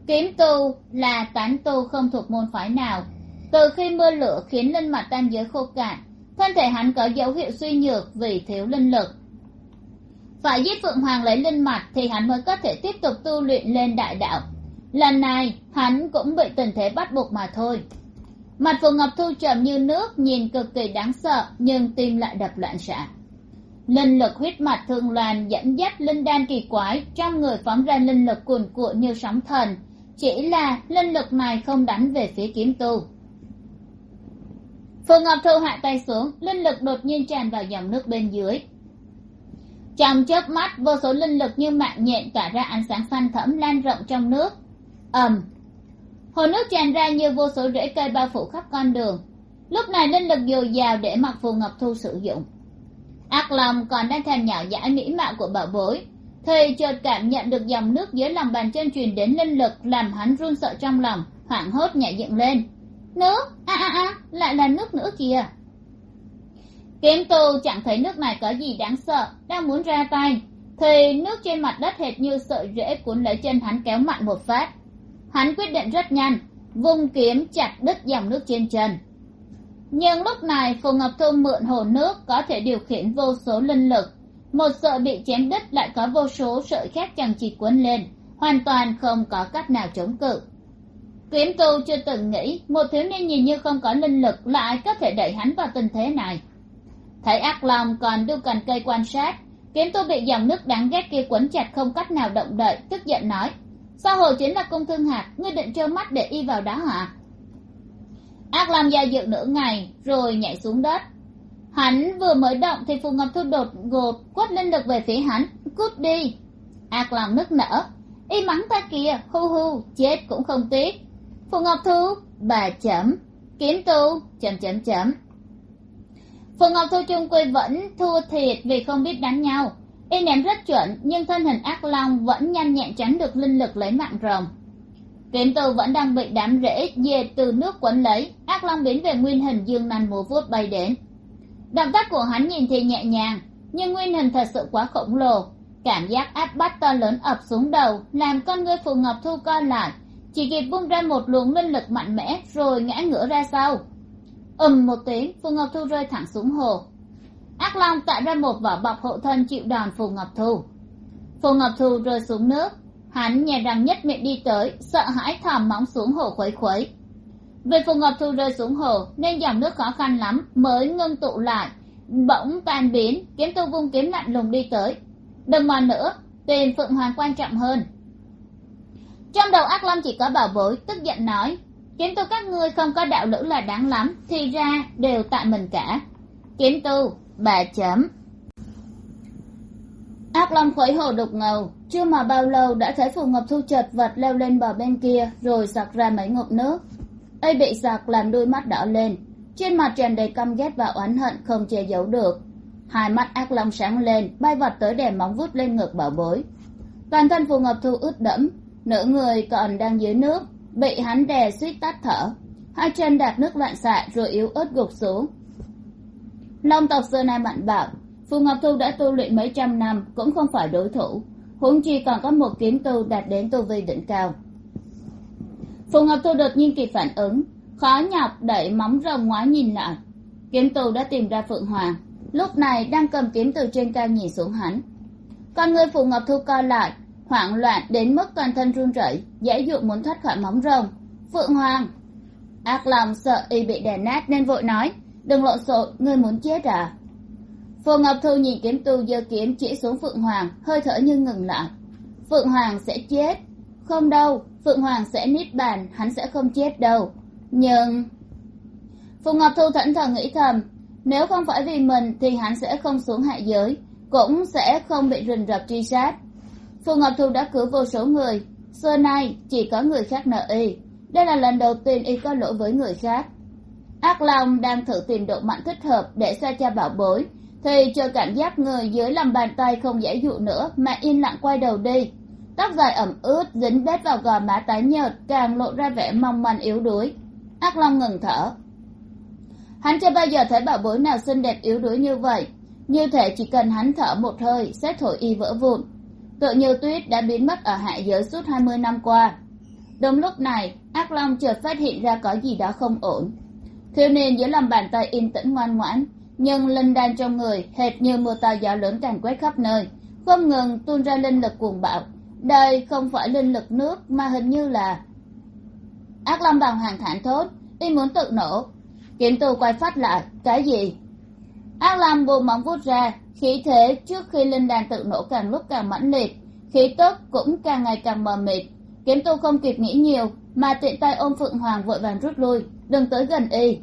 Kiếm tu là tán tu không thuộc môn phái nào. Từ khi mưa lửa khiến linh mặt tam giới khô cạn, thân thể hắn có dấu hiệu suy nhược vì thiếu linh lực. Phải giết phượng hoàng lấy linh mặt thì hắn mới có thể tiếp tục tu luyện lên đại đạo. Lần này, hắn cũng bị tình thế bắt buộc mà thôi. Mặt phù ngọc thu trầm như nước, nhìn cực kỳ đáng sợ, nhưng tim lại đập loạn xạ linh lực huyết mạch thường loàn dẫn dắt linh đan kỳ quái trong người phóng ra linh lực cuồn cuộn như sóng thần. Chỉ là linh lực này không đánh về phía kiếm tu. Phù ngọc thu hạ tay xuống, linh lực đột nhiên tràn vào dòng nước bên dưới. Trong chớp mắt, vô số linh lực như mạng nhện tỏa ra ánh sáng xanh thẫm lan rộng trong nước. Ầm. Hồ nước tràn ra như vô số rễ cây bao phủ khắp con đường. Lúc này linh lực dồi dào để mặc phù ngọc thu sử dụng ác lòng còn đang thèm nhỏ dãi mỹ mạo của bảo bối. Thì chợt cảm nhận được dòng nước dưới lòng bàn chân truyền đến linh lực, làm hắn run sợ trong lòng, hoảng hốt nhảy dựng lên. Nước! A a a! Lại là nước nữa kìa. Kiếm tu chẳng thấy nước này có gì đáng sợ, đang muốn ra tay. Thì nước trên mặt đất hệt như sợi rễ cuốn lấy chân hắn kéo mạnh một phát. Hắn quyết định rất nhanh, vung kiếm chặt đứt dòng nước trên chân nhưng lúc này phù ngọc thu mượn hồ nước có thể điều khiển vô số linh lực. Một sợi bị chém đứt lại có vô số sợi khác chẳng chịt quấn lên, hoàn toàn không có cách nào chống cự. Kiếm tu chưa từng nghĩ một thiếu niên nhìn như không có linh lực lại có thể đẩy hắn vào tình thế này. Thấy ác long còn đưa cành cây quan sát kiếm tu bị dòng nước đáng ghét kia quấn chặt không cách nào động đậy, tức giận nói, sao hồ chính là cung thương hạt? Ngươi định trơ mắt để y vào đó hả ác long do dự nửa ngày, rồi nhảy xuống đất. Hắn vừa mới động thì phù ngọc thu đột ngột quất linh lực về phía hắn. Cút đi. Ác long nức nở. Y mắng ta kìa. Hu hu chết cũng không tiếc. Phù ngọc thu, bà chấm. Kiếm tu, chấm chấm chấm. Phù ngọc thu trung quy vẫn thua thiệt vì không biết đánh nhau. Y ném rất chuẩn, nhưng thân hình ác long vẫn nhanh nhẹn tránh được linh lực lấy mạng rồng kiếm tù vẫn đang bị đám rễ dê từ nước quấn lấy ác long biến về nguyên hình dương nành mùa vuốt bay đến. Động tác của hắn nhìn thì nhẹ nhàng, nhưng nguyên hình thật sự quá khổng lồ. Cảm giác áp bách to lớn ập xuống đầu, làm con ngươi phù ngọc thu co lại. Chỉ kịp bung ra một luồng linh lực mạnh mẽ, rồi ngã ngửa ra sau. Ầm một tiếng, phù ngọc thu rơi thẳng xuống hồ. Ác long tạo ra một vỏ bọc hộ thân chịu đòn phù ngọc thu. Phù ngọc thu rơi xuống nước hắn nhè răng nhất miệng đi tới, sợ hãi thòm móng xuống hồ khuấy khuấy. Về phù ngọc thu rơi xuống hồ, nên dòng nước khó khăn lắm mới ngưng tụ lại, bỗng tan biến, kiếm tu vung kiếm lạnh lùng đi tới. Đừng mà nữa, tìm phượng hoàng quan trọng hơn. Trong đầu ác long chỉ có bảo bối, tức giận nói, kiếm tu các ngươi không có đạo lữ là đáng lắm, thì ra đều tại mình cả. Kiếm tu, bà chấm ác long khuấy hồ đục ngầu. Chưa mà bao lâu đã thấy phù ngọc thu chật vật leo lên bờ bên kia, rồi sặc ra mấy ngụm nước. Ấy bị sặc làm đôi mắt đỏ lên. Trên mặt tràn đầy căm ghét và oán hận không che giấu được. Hai mắt ác long sáng lên, bay vọt tới đè móng vuốt lên ngực bảo bối. Toàn thân phù ngọc thu ướt đẫm, nửa người còn đang dưới nước, bị hắn đè suýt tắt thở. Hai chân đạp nước loạn xạ rồi yếu ớt gục xuống. Long tộc xưa nay mạnh bạo phù ngọc thu đã tu luyện mấy trăm năm, cũng không phải đối thủ. Huống chi còn có một kiếm tu đạt đến tu vi đỉnh cao. Phù ngọc thu đột nhiên kịp phản ứng. Khó nhọc đẩy móng rồng ngoái nhìn lại. Kiếm tu đã tìm ra phượng hoàng. Lúc này đang cầm kiếm từ trên cao nhìn xuống hắn. Con người phù ngọc thu co lại, hoảng loạn đến mức toàn thân run rẩy, dễ dụ muốn thoát khỏi móng rồng. Phượng hoàng! Ác lòng sợ y bị đè nát nên vội nói, đừng lộn xộn, ngươi muốn chết à? Phù ngọc thu nhìn kiếm tu giơ kiếm chỉ xuống phượng hoàng, hơi thở như ngừng lại. Phượng hoàng sẽ chết? Không đâu, phượng hoàng sẽ nít bàn, hắn sẽ không chết đâu. Nhưng phù ngọc thu thẫn thờ nghĩ thầm, nếu không phải vì mình thì hắn sẽ không xuống hạ giới, cũng sẽ không bị rình rập truy sát. Phù ngọc thu đã cứu vô số người, xưa nay chỉ có người khác nợ y. Đây là lần đầu tiên y có lỗi với người khác. Ác long đang thử tìm độ mạnh thích hợp để xa cho bảo bối thì chờ cảm giác người dưới lòng bàn tay không dễ dụ nữa, mà yên lặng quay đầu đi. Tóc dài ẩm ướt, dính bết vào gò má tái nhợt, càng lộ ra vẻ mong manh yếu đuối. Ác long ngừng thở. Hắn chưa bao giờ thấy bảo bối nào xinh đẹp yếu đuối như vậy. Như thể chỉ cần hắn thở một hơi, sẽ thổi y vỡ vụn. Tựa như tuyết đã biến mất ở hạ giới suốt hai mươi năm qua. Đúng lúc này, ác long chợt phát hiện ra có gì đó không ổn. Thiếu niên dưới lòng bàn tay yên tĩnh ngoan ngoãn nhưng linh đan trong người, hệt như mưa to gió lớn tràn quét khắp nơi. Không ngừng tuôn ra linh lực cuồng bạo. Đây không phải linh lực nước, mà hình như là ác long bằng hoàng thản thốt. Y muốn tự nổ. Kiếm tu quay phát lại. Cái gì? Ác lam buông móng vuốt ra. Khí thế trước khi linh đàn tự nổ càng lúc càng mãnh liệt. Khí tức cũng càng ngày càng mờ mịt. Kiếm tu không kịp nghĩ nhiều, mà tiện tay ôm phượng hoàng vội vàng rút lui. Đừng tới gần y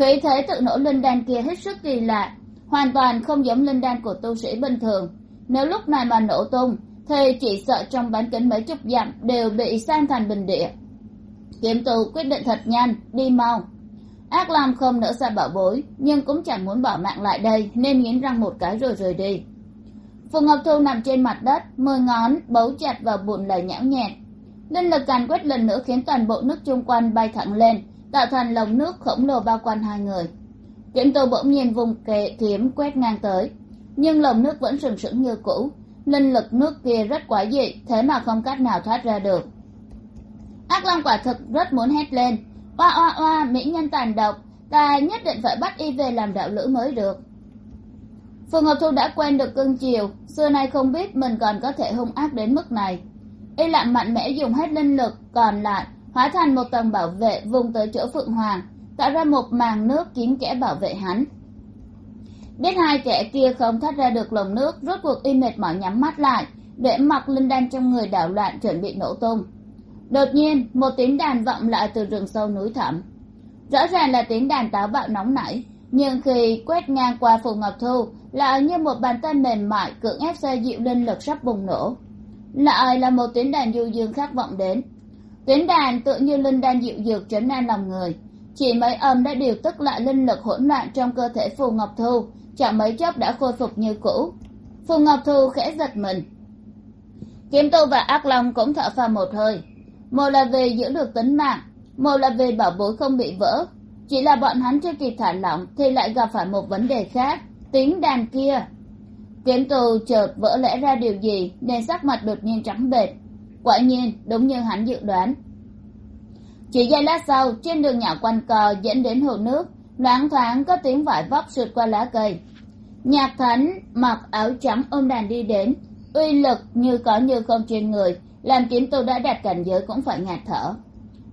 khí thế tự nổ linh đan kia hết sức kỳ lạ, hoàn toàn không giống linh đan của tu sĩ bình thường. Nếu lúc này mà nổ tung, thì chỉ sợ trong bán kính mấy chục dặm đều bị san thành bình địa. Kiếm tu quyết định thật nhanh, đi mau. Ác lam không nỡ xa bảo bối, nhưng cũng chẳng muốn bỏ mạng lại đây, nên nghiến răng một cái rồi rời đi. Phù ngọc thu nằm trên mặt đất mười ngón, bấu chặt vào bùn lầy nhão nhẹt. Linh lực càn quét lần nữa khiến toàn bộ nước chung quanh bay thẳng lên tạo thành lồng nước khổng lồ bao quanh hai người. Kiếm tô bỗng nhiên vùng kề kiếm quét ngang tới. Nhưng lồng nước vẫn sừng sững như cũ. Linh lực nước kia rất quái dị, thế mà không cách nào thoát ra được. Ác long quả thực rất muốn hét lên. Oa oa oa, mỹ nhân tàn độc. Ta nhất định phải bắt y về làm đạo lữ mới được. Phường ngọc thu đã quen được cưng chiều. Xưa nay không biết mình còn có thể hung ác đến mức này. Y lặng mạnh mẽ dùng hết linh lực, còn lại hóa thành một tầng bảo vệ vùng tới chỗ phượng hoàng, tạo ra một màng nước kín kẽ bảo vệ hắn. Biết hai kẻ kia không thoát ra được lồng nước, rốt cuộc y mệt mỏi nhắm mắt lại, để mặc linh đan trong người đảo loạn chuẩn bị nổ tung. Đột nhiên, một tiếng đàn vọng lại từ rừng sâu núi thẳm. Rõ ràng là tiếng đàn táo bạo nóng nảy, nhưng khi quét ngang qua phù ngọc thu, lại như một bàn tay mềm mại cưỡng ép xoa dịu linh lực sắp bùng nổ. Lại là một tiếng đàn du dương khác vọng đến tiếng đàn tự như linh đan dịu dược trấn an lòng người. Chỉ mấy âm đã điều tức lại linh lực hỗn loạn trong cơ thể phù ngọc thu, chẳng mấy chốc đã khôi phục như cũ. Phù ngọc thu khẽ giật mình. Kiếm tu và ác long cũng thở phào một hơi. Một là vì giữ được tính mạng, một là vì bảo bối không bị vỡ. Chỉ là bọn hắn chưa kịp thả lỏng thì lại gặp phải một vấn đề khác, tiếng đàn kia. Kiếm tù chợt vỡ lẽ ra điều gì nên sắc mặt đột nhiên trắng bệch quả nhiên, đúng như hắn dự đoán. Chỉ giây lát sau, trên đường nhỏ quanh cò dẫn đến hồ nước, loáng thoáng có tiếng vải vóc sượt qua lá cây. Nhạc thánh mặc áo trắng ôm đàn đi đến, uy lực như có như không trên người, làm kiếm tu đã đạt cảnh giới cũng phải ngạt thở.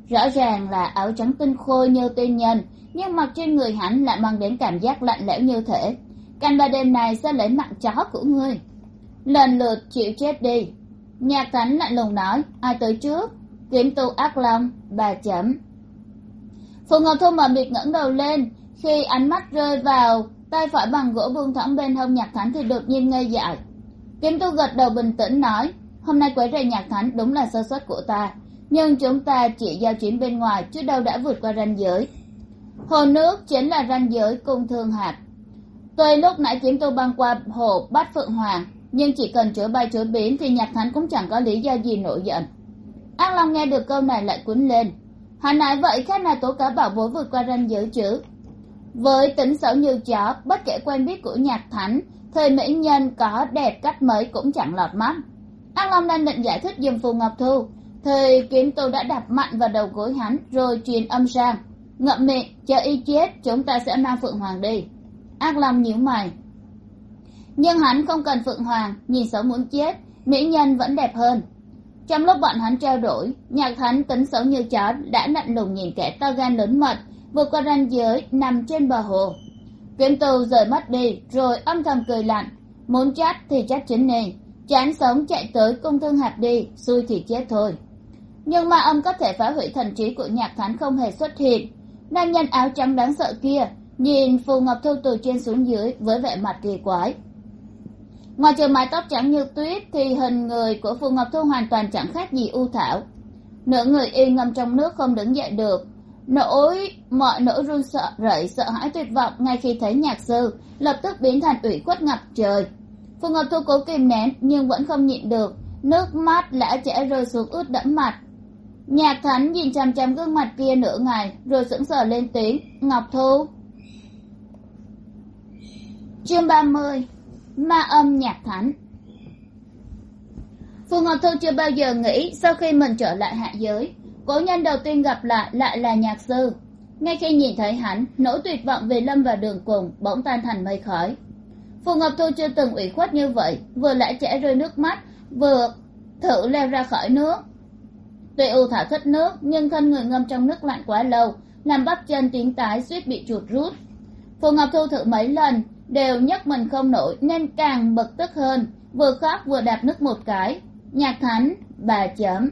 Rõ ràng là áo trắng tinh khôi như tiên nhân, nhưng mặc trên người hắn lại mang đến cảm giác lạnh lẽo như thể. Canh ba đêm này sẽ lấy mạng chó của ngươi. Lần lượt chịu chết đi nhạc thánh lạnh lùng nói, ai tới trước? Kiếm tu ác long bà chấm. Phù ngọc thu mờ mịt ngẩng đầu lên. Khi ánh mắt rơi vào tay phải bằng gỗ buông thõng bên hông nhạc thánh thì đột nhiên ngây dại. Kiếm tu gật đầu bình tĩnh nói, hôm nay quấy rầy nhạc thánh đúng là sơ suất của ta, nhưng chúng ta chỉ giao chiến bên ngoài, chứ đâu đã vượt qua ranh giới. Hồ nước chính là ranh giới cung thương hạt. Tuy lúc nãy kiếm tu băng qua hồ bát phượng hoàng nhưng chỉ cần chữa bay chửi biến thì nhạc thánh cũng chẳng có lý do gì nổi giận. Ác long nghe được câu này lại quýnh lên. Hắn nói vậy khác nào tố cáo bảo bối vượt qua ranh giới chứ? Với tính xấu như chó, bất kể quen biết của nhạc thánh, thời mỹ nhân có đẹp cách mấy cũng chẳng lọt mắt. Ác long đang định giải thích giùm phù ngọc thu. Thì kiếm tu đã đạp mạnh vào đầu gối hắn, rồi truyền âm sang. Ngậm miệng, chờ y chết, chúng ta sẽ mang phượng hoàng đi. Ác long nhíu mày nhưng hắn không cần phượng hoàng, nhìn xấu muốn chết, mỹ nhân vẫn đẹp hơn. Trong lúc bọn hắn trao đổi, nhạc thánh tính xấu như chó đã lạnh lùng nhìn kẻ to gan lớn mật, vượt qua ranh giới, nằm trên bờ hồ. Kiếm tù rời mắt đi, rồi âm thầm cười lạnh, muốn chát thì chát chính nề chán sống chạy tới cung thương hạt đi, xui thì chết thôi. Nhưng ma âm có thể phá hủy thần trí của nhạc thánh không hề xuất hiện. Nam nhân áo trắng đáng sợ kia, nhìn phù ngọc thu từ trên xuống dưới với vẻ mặt kỳ quái ngoài trừ mái tóc trắng như tuyết thì hình người của phù ngọc thu hoàn toàn chẳng khác gì u thảo. Nửa người y ngâm trong nước không đứng dậy được. Nỗi, mọi nỗi run sợ, rẩy, sợ hãi, tuyệt vọng ngay khi thấy nhạc sư lập tức biến thành ủy khuất ngập trời. Phù ngọc thu cố kìm nén nhưng vẫn không nhịn được. Nước mắt lã chẽ rơi xuống ướt đẫm mặt. Nhạc thánh nhìn chằm chằm gương mặt kia nửa ngày rồi sững sờ lên tiếng, ngọc thu. Chương ba mươi ma âm nhạc thánh. Phù ngọc thu chưa bao giờ nghĩ sau khi mình trở lại hạ giới cố nhân đầu tiên gặp lại lại là nhạc sư. Ngay khi nhìn thấy hắn, nỗi tuyệt vọng về lâm vào đường cùng bỗng tan thành mây khói. Phù ngọc thu chưa từng ủy khuất như vậy, vừa lại chảy rơi nước mắt, vừa thử leo ra khỏi nước. Tuy u thả thích nước, nhưng thân người ngâm trong nước lạnh quá lâu làm bắp chân tím tái suýt bị chuột rút. Phù ngọc thu thử mấy lần đều nhấc mình không nổi, nên càng bực tức hơn. Vừa khóc vừa đạp nước một cái. Nhạc thánh, bà chấm.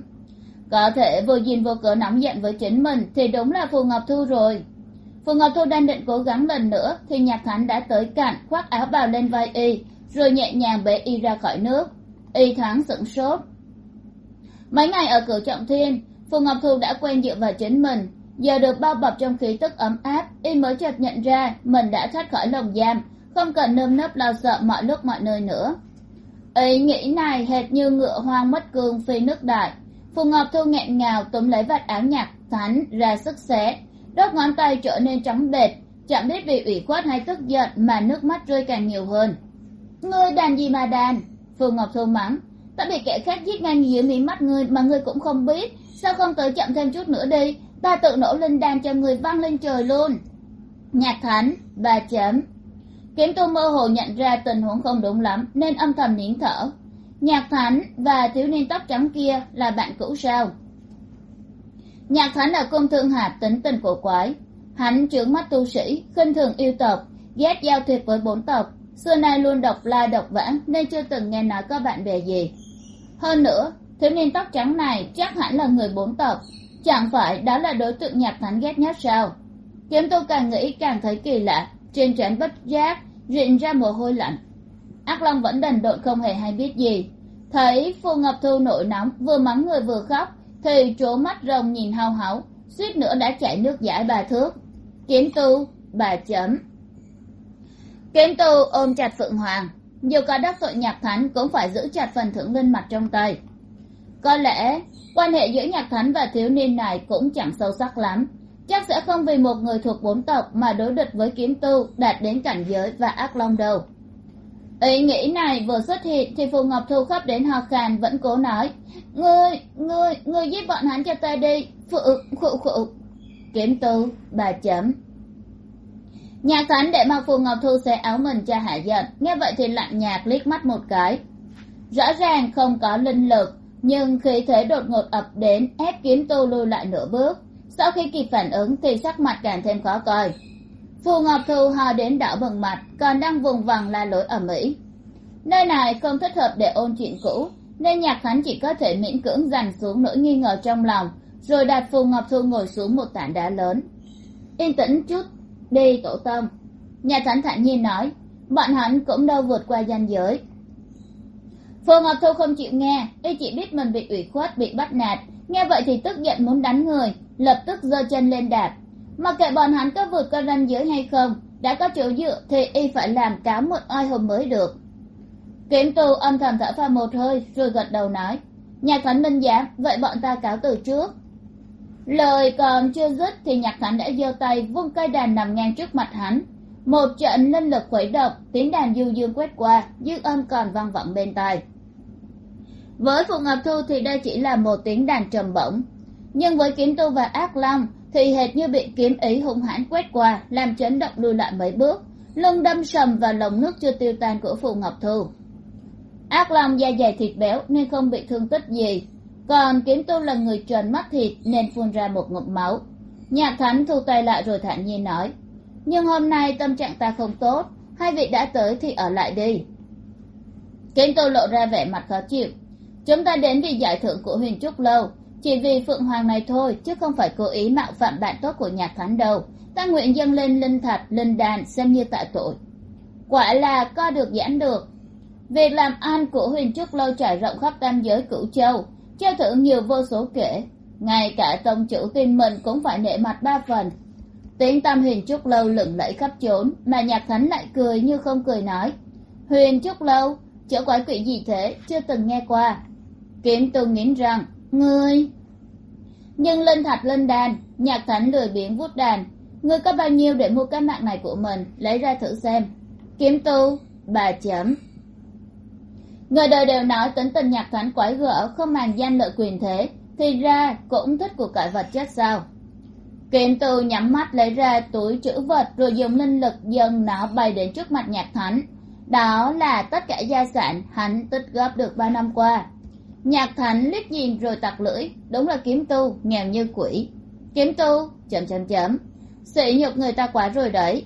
Có thể vừa nhìn vô cớ nóng giận với chính mình thì đúng là phù ngọc thu rồi. Phù ngọc thu đang định cố gắng lần nữa thì nhạc thánh đã tới cạnh, khoác áo bào lên vai y, rồi nhẹ nhàng bế y ra khỏi nước. Y thoáng sửng sốt. Mấy ngày ở cửu trọng thiên, phù ngọc thu đã quen dựa vào chính mình. Giờ được bao bọc trong khí tức ấm áp, y mới chợt nhận ra mình đã thoát khỏi lồng giam không cần nơm nớp lo sợ mọi lúc mọi nơi nữa. Ý nghĩ này hệt như ngựa hoang mất cương phi nước đại. Phù ngọc thu nghẹn ngào túm lấy vạt áo nhạc thánh ra sức xé, đốt ngón tay trở nên trắng bệt, chẳng biết vì ủy khuất hay tức giận mà nước mắt rơi càng nhiều hơn. Ngươi đàn gì mà đàn? Phù ngọc thu mắng. Ta bị kẻ khác giết ngay dưới mí mắt ngươi mà ngươi cũng không biết. Sao không tới chậm thêm chút nữa đi? Ta tự nổ linh đàn cho người văng lên trời luôn. Nhạc thánh, ba chấm kiếm tu mơ hồ nhận ra tình huống không đúng lắm, nên âm thầm nín thở. Nhạc thánh và thiếu niên tóc trắng kia là bạn cũ sao? Nhạc thánh ở cung thương hạt tính tình cổ quái. Hắn trướng mắt tu sĩ, khinh thường yêu tộc, ghét giao thiệp với bốn tộc. Xưa nay luôn độc la độc vãng, nên chưa từng nghe nói có bạn bè gì. Hơn nữa, thiếu niên tóc trắng này chắc hẳn là người bốn tộc. Chẳng phải đó là đối tượng nhạc thánh ghét nhất sao? Kiếm tu càng nghĩ càng thấy kỳ lạ trên trán bất giác, rịn ra mồ hôi lạnh. Ác long vẫn đần độn không hề hay biết gì. Thấy phù ngọc thu nổi nóng, vừa mắng người vừa khóc, thì trố mắt rồng nhìn hao háu suýt nữa đã chảy nước giải bà thước. Kiếm tu, bà chấm. Kiếm tu ôm chặt phượng hoàng, dù có đắc tội nhạc thánh cũng phải giữ chặt phần thưởng linh mặt trong tay. Có lẽ quan hệ giữa nhạc thánh và thiếu niên này cũng chẳng sâu sắc lắm chắc sẽ không vì một người thuộc bốn tộc mà đối địch với kiếm tu đạt đến cảnh giới và ác long đâu ý nghĩ này vừa xuất hiện thì phù ngọc thu khóc đến ho khan vẫn cố nói, ngươi ngươi ngươi giết bọn hắn cho ta đi phụ khụ khụ kiếm tu, bà chấm. Nhạc thánh để mặc phù ngọc thu xé áo mình cho hạ giận, nghe vậy thì lạnh nhạt liếc mắt một cái. Rõ ràng không có linh lực, nhưng khi thế đột ngột ập đến, ép kiếm tu lùi lại nửa bước sau khi kịp phản ứng thì sắc mặt càng thêm khó coi. Phù ngọc thu hò đến đỏ bừng mặt, còn đang vùng vằng la lối ở mỹ. Nơi này không thích hợp để ôn chuyện cũ, nên nhạc khánh chỉ có thể miễn cưỡng dằn xuống nỗi nghi ngờ trong lòng, rồi đặt phù ngọc thu ngồi xuống một tảng đá lớn. Yên tĩnh chút, đi, tổ tâm nhà thánh thản nhiên nói, bọn hắn cũng đâu vượt qua danh giới. Phù ngọc thu không chịu nghe, y chỉ biết mình bị ủy khuất, bị bắt nạt. Nghe vậy thì tức giận muốn đánh người lập tức giơ chân lên đạp. Mặc kệ bọn hắn có vượt qua ranh giới hay không, đã có chỗ dựa thì y phải làm cáo một oai hùng mới được. Kiếm tu âm thầm thở phào một hơi rồi gật đầu nói, nhạc thánh minh giám vậy bọn ta cáo từ trước. Lời còn chưa dứt thì nhạc thánh đã giơ tay vung cây đàn nằm ngang trước mặt hắn. Một trận linh lực khuấy động, tiếng đàn du dương quét qua, dư âm còn vang vọng bên tai. Với phù ngọc thu thì đây chỉ là một tiếng đàn trầm bổng nhưng với kiếm tu và ác long, thì hệt như bị kiếm ý hung hãn quét qua, làm chấn động lùi lại mấy bước. Lưng đâm sầm vào lồng nước chưa tiêu tan của phù ngọc thu. Ác long da dày thịt béo nên không bị thương tích gì. Còn kiếm tu là người trần mắt thịt nên phun ra một ngụm máu. Nhạc thánh thu tay lại rồi thản nhiên nói, nhưng hôm nay tâm trạng ta không tốt, hai vị đã tới thì ở lại đi. Kiếm tu lộ ra vẻ mặt khó chịu. Chúng ta đến vì giải thưởng của huyền trúc lâu chỉ vì phượng hoàng này thôi, chứ không phải cố ý mạo phạm bạn tốt của nhạc khán đâu. Ta nguyện dâng lên linh thạch, linh đàn xem như tạ tội. Quả là co được giãn được. Việc làm ăn của huyền trúc lâu trải rộng khắp tam giới cửu châu, treo thưởng nhiều vô số kể. Ngay cả tông chủ tin mình cũng phải nể mặt ba phần. Tiếng tam huyền trúc lâu lửng lẫy khắp trốn mà nhạc thánh lại cười như không cười nói. Huyền trúc lâu, chỗ quái quỷ gì thế, chưa từng nghe qua. Kiếm tu nghiến rằng, ngươi nhưng linh thạch linh đàn, nhạc thánh lười biếng vút đàn. Ngươi có bao nhiêu để mua cái mạng này của mình? Lấy ra thử xem. Kiếm tu, bà chấm. Người đời đều nói tính tình nhạc thánh quái gở, không màng danh lợi quyền thế. Thì ra, cũng thích của cải vật chất sao? Kiếm tu nhắm mắt lấy ra túi chữ vật, rồi dùng linh lực dần nó bay đến trước mặt nhạc thánh. Đó là tất cả gia sản hắn tích góp được ba năm qua nhạc thánh liếc nhìn rồi tặc lưỡi. Đúng là kiếm tu, nghèo như quỷ. Kiếm tu? Chấm chấm chấm. Sỉ nhục người ta quá rồi đấy.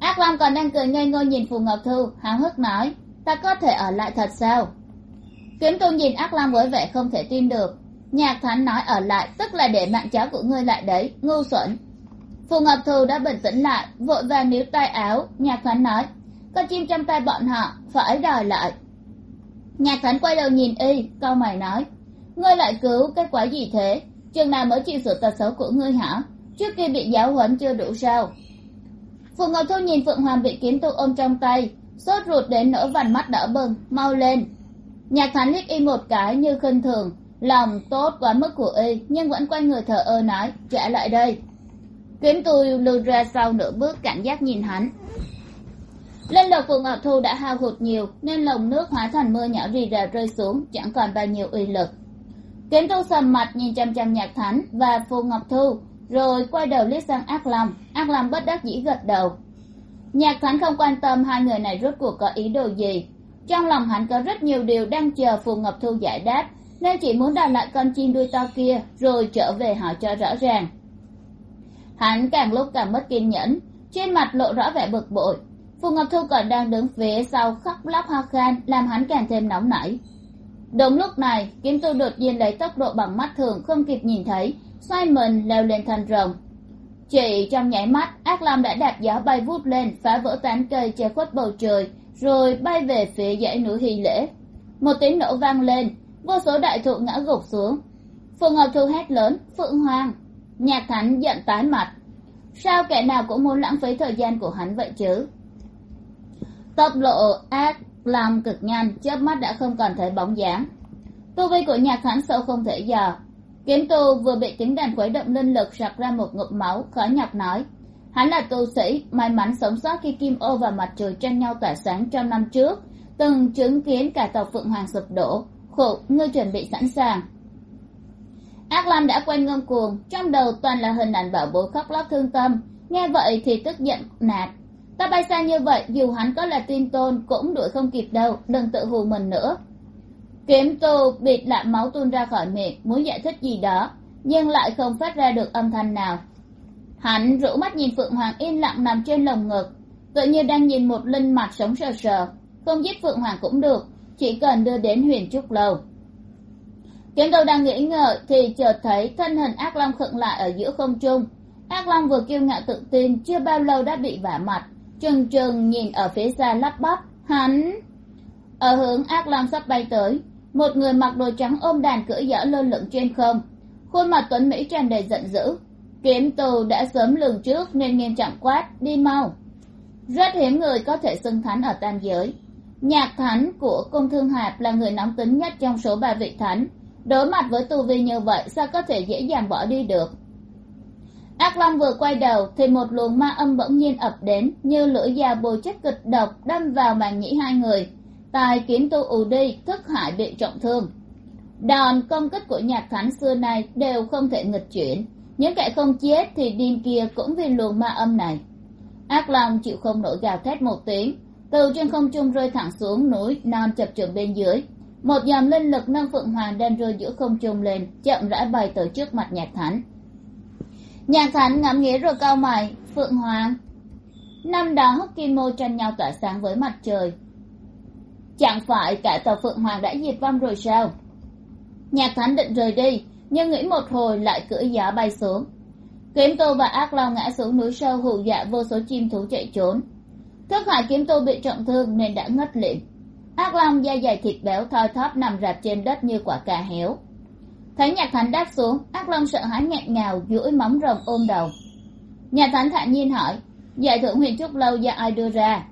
Ác long còn đang cười ngây ngô nhìn phù ngọc thu háo hức nói, ta có thể ở lại thật sao? Kiếm tu nhìn ác long với vẻ không thể tin được. Nhạc thánh nói, ở lại, tức là để mạng cháu của ngươi lại đấy, ngu xuẩn. Phù ngọc thu đã bình tĩnh lại, vội vàng níu tay áo. Nhạc thánh nói, con chim trong tay bọn họ, phải đòi lại nhạc thánh quay đầu nhìn y, câu mày nói, ngươi lại cứu kết quả gì thế? Chừng nào mới chịu sự tật xấu của ngươi hả? Trước kia bị giáo huấn chưa đủ sao? Phù ngọc thu nhìn phượng hoàng bị kiếm tu ôm trong tay, sốt ruột đến nỗi vằn mắt đỏ bừng, mau lên. Nhạc thánh liếc y một cái như khinh thường, lòng tốt quá mức của y, nhưng vẫn quay người thờ ơ nói, trả lại đây. Kiếm tu lưu ra sau nửa bước, cảnh giác nhìn hắn lên lầu của ngọc thu đã hao hụt nhiều, nên lồng nước hóa thành mưa nhỏ rì rào rơi xuống, chẳng còn bao nhiêu uy lực. Kiếm tu sầm mặt nhìn chăm chăm nhạc thánh và phù ngọc thu, rồi quay đầu liếc sang ác long. Ác long bất đắc dĩ gật đầu. Nhạc thánh không quan tâm hai người này rốt cuộc có ý đồ gì. Trong lòng hắn có rất nhiều điều đang chờ phù ngọc thu giải đáp, nên chỉ muốn đòi lại con chim đuôi to kia, rồi trở về họ cho rõ ràng. Hắn càng lúc càng mất kiên nhẫn, trên mặt lộ rõ vẻ bực bội phù ngọc thu còn đang đứng phía sau khóc lóc ho khan làm hắn càng thêm nóng nảy. Đúng lúc này, kiếm tu đột nhiên lấy tốc độ bằng mắt thường không kịp nhìn thấy, xoay mình leo lên thành rồng. Chỉ trong nháy mắt, ác long đã đạp gió bay vút lên, phá vỡ tán cây che khuất bầu trời, rồi bay về phía dãy núi hy lễ. Một tiếng nổ vang lên, vô số đại thụ ngã gục xuống. Phù ngọc thu hét lớn, phượng hoàng! Nhạc thánh giận tái mặt. Sao kẻ nào cũng muốn lãng phí thời gian của hắn vậy chứ? Tốc độ ác làm cực nhanh, chớp mắt đã không còn thấy bóng dáng. Tu vi của nhạc thánh sâu không thể dò. Kiếm tu vừa bị tiếng đàn khuấy động linh lực sặc ra một ngụm máu, khó nhọc nói. Hắn là tu sĩ, may mắn sống sót khi kim ô và mặt trời tranh nhau tỏa sáng trong năm trước, từng chứng kiến cả tàu phượng hoàng sụp đổ. Khổ, ngươi chuẩn bị sẵn sàng. Ác lam đã quen ngâm cuồng, trong đầu toàn là hình ảnh bảo bối khóc lóc thương tâm. Nghe vậy thì tức giận, nạt ta bay xa như vậy, dù hắn có là tin tôn cũng đuổi không kịp đâu, đừng tự hù mình nữa. Kiếm tu bịt lại máu tuôn ra khỏi miệng, muốn giải thích gì đó, nhưng lại không phát ra được âm thanh nào. Hắn rũ mắt nhìn phượng hoàng yên lặng nằm trên lồng ngực, tự như đang nhìn một linh mặt sống sờ sờ. Không giết phượng hoàng cũng được, chỉ cần đưa đến huyền trúc lâu. Kiếm tu đang nghĩ ngợi thì chợt thấy thân hình ác long khựng lại ở giữa không trung. Ác long vừa kiêu ngạo tự tin, chưa bao lâu đã bị vả mặt trừng trừng nhìn ở phía xa lắp bắp, hắn. Ở hướng ác long sắp bay tới, một người mặc đồ trắng ôm đàn cưỡi giỏ lơ lửng trên không. Khuôn mặt tuấn mỹ tràn đầy giận dữ. Kiếm tù đã sớm lường trước nên nghiêm trọng quát, đi mau. Rất hiếm người có thể xưng thánh ở tam giới. Nhạc thánh của cung thương hạp là người nóng tính nhất trong số ba vị thánh. Đối mặt với tu vi như vậy, sao có thể dễ dàng bỏ đi được? Ác long vừa quay đầu thì một luồng ma âm bỗng nhiên ập đến, như lưỡi dao bồi chất kịch độc đâm vào màng nhĩ hai người. Tài kiếm tu ù đi, thức hải bị trọng thương. Đòn công kích của nhạc thánh xưa nay đều không thể nghịch chuyển. Những kẻ không chết thì điên kia cũng vì luồng ma âm này. Ác long chịu không nổi gào thét một tiếng, từ trên không trung rơi thẳng xuống núi, non chập chững bên dưới. Một dòng linh lực nâng phượng hoàng đang rơi giữa không trung lên, chậm rãi bay tới trước mặt nhạc thánh nhạc thánh ngẫm nghĩ rồi cau mày, phượng hoàng. Năm đó, kim mô tranh nhau tỏa sáng với mặt trời. Chẳng phải cả tàu phượng hoàng đã diệt vong rồi sao? Nhạc thánh định rời đi, nhưng nghĩ một hồi lại cưỡi gió bay xuống. Kiếm tô và ác long ngã xuống núi sâu, hù dạ vô số chim thú chạy trốn. Thức hải kiếm tô bị trọng thương nên đã ngất lịm. Ác long da dày thịt béo, thoi thóp nằm rạp trên đất như quả cà héo thấy nhạc thánh đáp xuống, ác long sợ hãi nghẹn ngào, duỗi móng rồng ôm đầu. Nhà thánh thản nhiên hỏi giải thưởng huyền trúc lâu do ai đưa ra?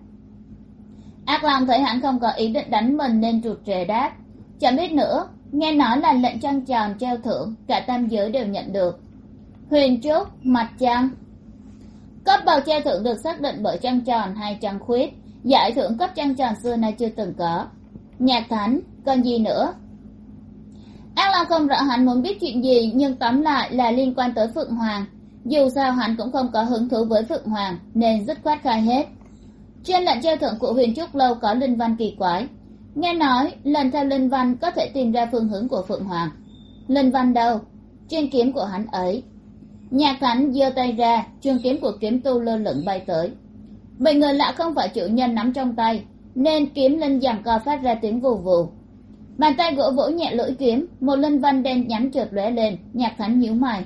Ác long thấy hắn không có ý định đánh mình nên rụt rè đáp, chẳng biết nữa, nghe nói là lệnh trăng tròn treo thưởng, cả tam giới đều nhận được. Huyền trúc, mặt trăng. Cấp bầu treo thưởng được xác định bởi trăng tròn hay trăng khuyết, giải thưởng cấp trăng tròn xưa nay chưa từng có. Nhạc thánh, còn gì nữa? Ác long không rõ hắn muốn biết chuyện gì, nhưng tóm lại là liên quan tới phượng hoàng. Dù sao hắn cũng không có hứng thú với phượng hoàng, nên dứt khoát khai hết. Trên lệnh treo thưởng của huyền trúc lâu có linh văn kỳ quái. Nghe nói, lần theo linh văn có thể tìm ra phương hướng của phượng hoàng. Linh văn đâu? Trên kiếm của hắn ấy. Nhà thánh giơ tay ra, trường kiếm của kiếm tu lơ lửng bay tới. Bị người lạ không phải chủ nhân nắm trong tay, nên kiếm linh giằng co phát ra tiếng vù vù bàn tay gỗ vỗ nhẹ lưỡi kiếm, một linh văn đen nhắn trượt lóe lên, nhạc thánh nhíu mày.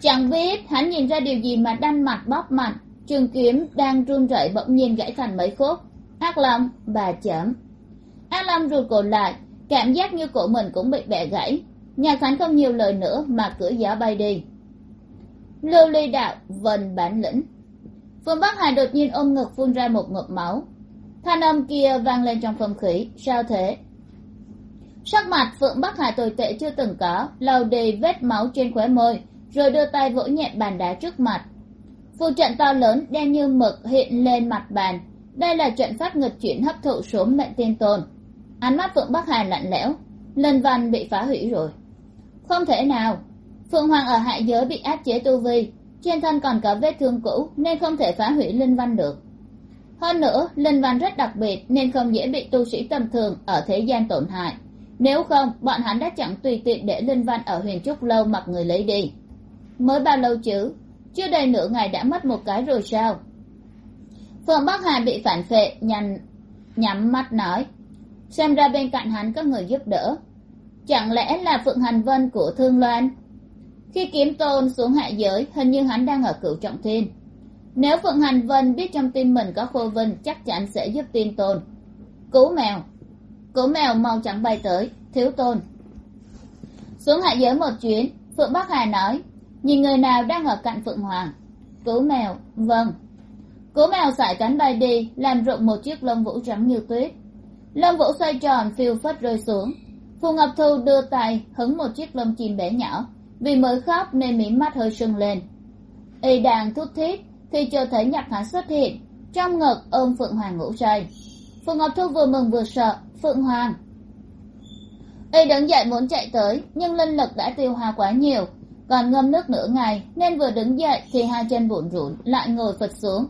Chẳng biết hắn nhìn ra điều gì mà đanh mặt bóp mặt trường kiếm đang run rẩy bỗng nhiên gãy thành mấy khúc. Ác long, bà chấm ác long rụt cổ lại, cảm giác như cổ mình cũng bị bẻ gãy. Nhạc thánh không nhiều lời nữa mà cưỡi gió bay đi. Lưu ly đạo vần bản lĩnh. Phương bắc hải đột nhiên ôm ngực phun ra một ngụm máu. Thanh âm kia vang lên trong không khí, sao thế? Sắc mặt phượng bắc hải tồi tệ chưa từng có, lau đầy vết máu trên khóe môi, rồi đưa tay vỗ nhẹ bàn đá trước mặt. Phù trận to lớn đen như mực hiện lên mặt bàn. Đây là trận pháp nghịch chuyển hấp thụ số mệnh tiên tồn. ánh mắt phượng bắc hải lạnh lẽo lần văn bị phá hủy rồi. Không thể nào. Phượng hoàng ở hạ giới bị áp chế tu vi, trên thân còn có vết thương cũ nên không thể phá hủy linh văn được. Hơn nữa, linh văn rất đặc biệt nên không dễ bị tu sĩ tầm thường ở thế gian tổn hại nếu không, bọn hắn đã chẳng tùy tiện để linh văn ở huyền trúc lâu mặc người lấy đi. Mới bao lâu chứ? Chưa đầy nửa ngày đã mất một cái rồi sao? Phượng bắc hà bị phản phệ, nhằn, nhắm mắt nói. Xem ra bên cạnh hắn có người giúp đỡ. Chẳng lẽ là phượng hành vân của thương loan? Khi kiếm tôn xuống hạ giới, hình như hắn đang ở cửu trọng thiên. Nếu phượng hành vân biết trong tim mình có khô vinh chắc chắn sẽ giúp tin tôn. Cứu mèo cú mèo mau chóng bay tới, thiếu tôn. Xuống hạ giới một chuyến, phượng bắc hà nói, nhìn người nào đang ở cạnh phượng hoàng? Cứu mèo vâng. Cứu mèo sải cánh bay đi, làm rụng một chiếc lông vũ trắng như tuyết. Lông vũ xoay tròn, phiêu phất rơi xuống. Phù ngọc thu đưa tay hứng một chiếc lông chim bé nhỏ, vì mới khóc nên mí mắt hơi sưng lên. Y đang thút thít thì chờ thấy nhạc hắn xuất hiện, trong ngực ôm phượng hoàng ngủ say phù ngọc thu vừa mừng vừa sợ. Phượng hoàng. Y đứng dậy muốn chạy tới, nhưng linh lực đã tiêu hao quá nhiều. Còn ngâm nước nửa ngày, nên vừa đứng dậy thì hai chân bụn rụn, lại ngồi phật xuống.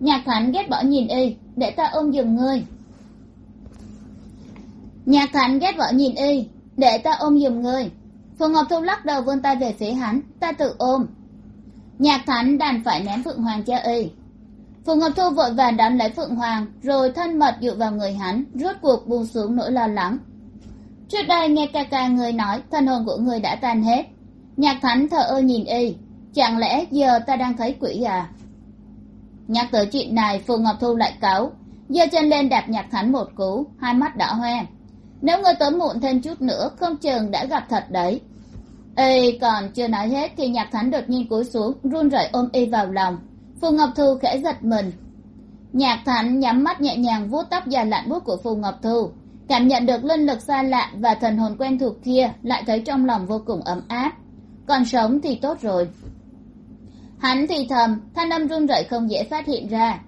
Nhạc thánh ghét bỏ nhìn y, để ta ôm giùm ngươi. Nhạc thánh ghét bỏ nhìn y, để ta ôm giùm ngươi. Phù ngọc thu lắc đầu vươn tay về phía hắn, ta tự ôm. Nhạc thánh đành phải ném phượng hoàng cho y phù ngọc thu vội vàng đón lấy phượng hoàng, rồi thân mật dựa vào người hắn, rốt cuộc buông xuống nỗi lo lắng. Trước đây nghe ca ca người nói, thân hồn của người đã tan hết. Nhạc thánh thờ ơ nhìn y, chẳng lẽ giờ ta đang thấy quỷ à? Nhắc tới chuyện này, phù ngọc thu lại cáu, giơ chân lên đạp nhạc thánh một cú, hai mắt đỏ hoe. Nếu ngươi tới muộn thêm chút nữa, không chừng đã gặp thật đấy. Ê, còn chưa nói hết thì nhạc thánh đột nhiên cúi xuống, run rẩy ôm y vào lòng phù ngọc thu khẽ giật mình. Nhạc thánh nhắm mắt nhẹ nhàng vuốt tóc dài lạnh bút của phù ngọc thu, cảm nhận được linh lực xa lạ và thần hồn quen thuộc kia lại thấy trong lòng vô cùng ấm áp. Còn sống thì tốt rồi. Hắn thì thầm, thanh âm run rẩy không dễ phát hiện ra.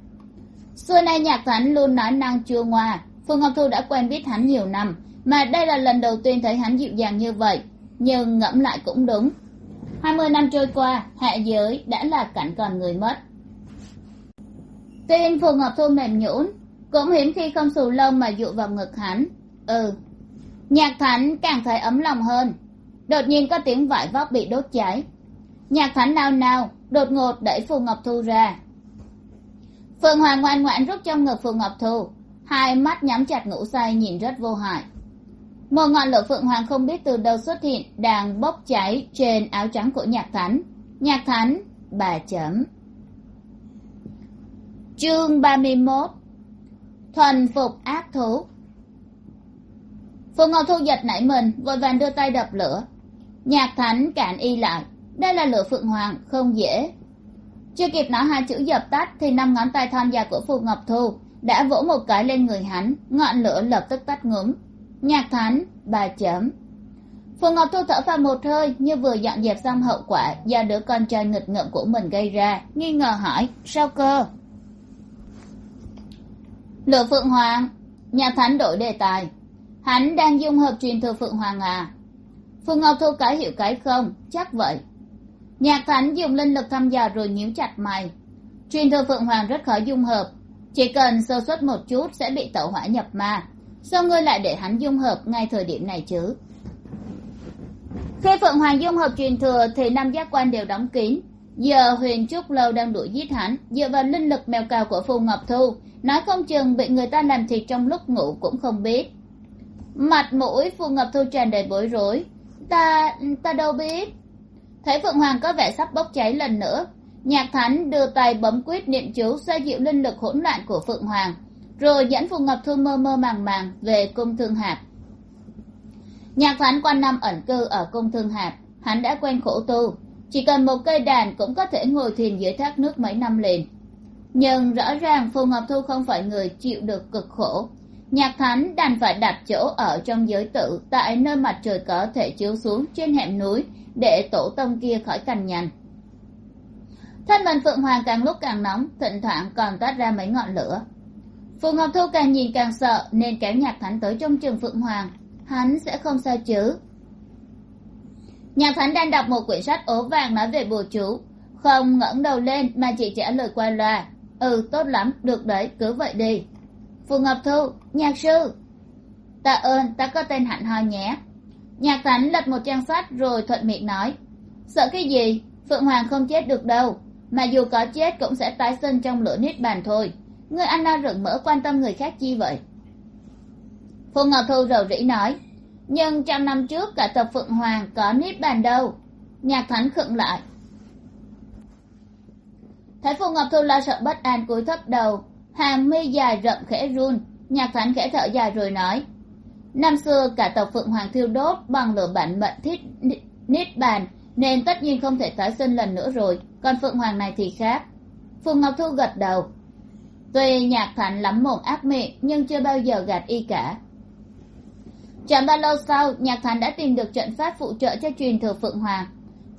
Xưa nay nhạc thánh luôn nói năng chua ngoa, phù ngọc thu đã quen biết hắn nhiều năm, mà đây là lần đầu tiên thấy hắn dịu dàng như vậy, nhưng ngẫm lại cũng đúng. Hai mươi năm trôi qua, hạ giới đã là cảnh còn người mất tin phù ngọc thu mềm nhũn, cũng hiếm khi không xù lông mà dụ vào ngực hắn. Ừ nhạc thánh càng thấy ấm lòng hơn. Đột nhiên có tiếng vải vóc bị đốt cháy. Nhạc thánh nao nao, đột ngột đẩy phù ngọc thu ra. Phượng hoàng ngoan ngoãn rút trong ngực phù ngọc thu, hai mắt nhắm chặt ngủ say nhìn rất vô hại. Một ngọn lửa phượng hoàng không biết từ đâu xuất hiện, đang bốc cháy trên áo trắng của nhạc thánh. Nhạc thánh, bà chấm chương ba mươi mốt. Thuần phục ác thú. Phù ngọc thu giật nảy mình, vội vàng đưa tay đập lửa. Nhạc thánh cản y lại. Đây là lửa phượng hoàng, không dễ. Chưa kịp nói hai chữ dập tắt thì năm ngón tay thon dài của phù ngọc thu đã vỗ một cái lên người hắn, ngọn lửa lập tức tắt ngúm. Nhạc thánh, bà chấm. Phù ngọc thu thở vào một hơi, như vừa dọn dẹp xong hậu quả do đứa con trai nghịch ngợm của mình gây ra, nghi ngờ hỏi, sao cơ? Lựa phượng hoàng, nhà thánh đổi đề tài. Hắn đang dung hợp truyền thừa phượng hoàng à? Phương ngọc thu cái hiểu cái không? Chắc vậy. Nhạc thánh dùng linh lực thăm dò rồi nhíu chặt mày. Truyền thừa phượng hoàng rất khó dung hợp. Chỉ cần sơ suất một chút sẽ bị tẩu hỏa nhập ma. Sao ngươi lại để hắn dung hợp ngay thời điểm này chứ? Khi phượng hoàng dung hợp truyền thừa thì năm giác quan đều đóng kín giờ huyền trúc lâu đang đuổi giết hắn, dựa vào linh lực mèo cào của phù ngọc thu. Nói không chừng bị người ta làm thịt trong lúc ngủ cũng không biết. Mặt mũi phù ngọc thu tràn đầy bối rối. Ta ta đâu biết? Thấy phượng hoàng có vẻ sắp bốc cháy lần nữa. Nhạc thánh đưa tay bấm quyết niệm chú xoa dịu linh lực hỗn loạn của phượng hoàng, rồi dẫn phù ngọc thu mơ mơ màng màng về cung thương hạp. Nhạc thánh quanh năm ẩn cư ở cung thương hạp, hắn đã quen khổ tu chỉ cần một cây đàn cũng có thể ngồi thiền dưới thác nước mấy năm liền. Nhưng rõ ràng phù ngọc thu không phải người chịu được cực khổ. Nhạc thánh đành phải đặt chỗ ở trong giới tự tại nơi mặt trời có thể chiếu xuống trên hẻm núi để tổ tông kia khỏi cằn nhằn thân mình phượng hoàng càng lúc càng nóng, thỉnh thoảng còn toát ra mấy ngọn lửa. Phù ngọc thu càng nhìn càng sợ, nên kéo nhạc thánh tới trong trường phượng hoàng. Hắn sẽ không sao chứ nhạc phán đang đọc một quyển sách ố vàng nói về bùa chú. Không ngẩng đầu lên mà chỉ trả lời qua loa. Ừ tốt lắm, được đấy, cứ vậy đi. Phù ngọc thu, nhạc sư. Tạ ơn, ta có tên hạnh hò nhé. Nhạc thánh lật một trang sách rồi thuận miệng nói. Sợ cái gì? Phượng hoàng không chết được đâu. Mà dù có chết cũng sẽ tái sinh trong lửa nít bàn thôi. Ngươi ăn no rực mỡ quan tâm người khác chi vậy? Phù ngọc thu rầu rĩ nói nhưng trăm năm trước cả tộc phượng hoàng có nít bàn đâu? Nhạc thánh khựng lại. Thấy phù ngọc thu lo sợ bất an cúi thấp đầu, hàng mi dài rậm khẽ run. Nhạc thánh khẽ thở dài rồi nói, năm xưa cả tộc phượng hoàng thiêu đốt bằng lửa bản mệnh thiết nít bàn, nên tất nhiên không thể tái sinh lần nữa rồi. Còn phượng hoàng này thì khác. Phù ngọc thu gật đầu, tuy nhạc thạnh lắm mồm ác miệng, nhưng chưa bao giờ gạt y cả chẳng bao lâu sau, nhạc thánh đã tìm được trận pháp phụ trợ cho truyền thừa phượng hoàng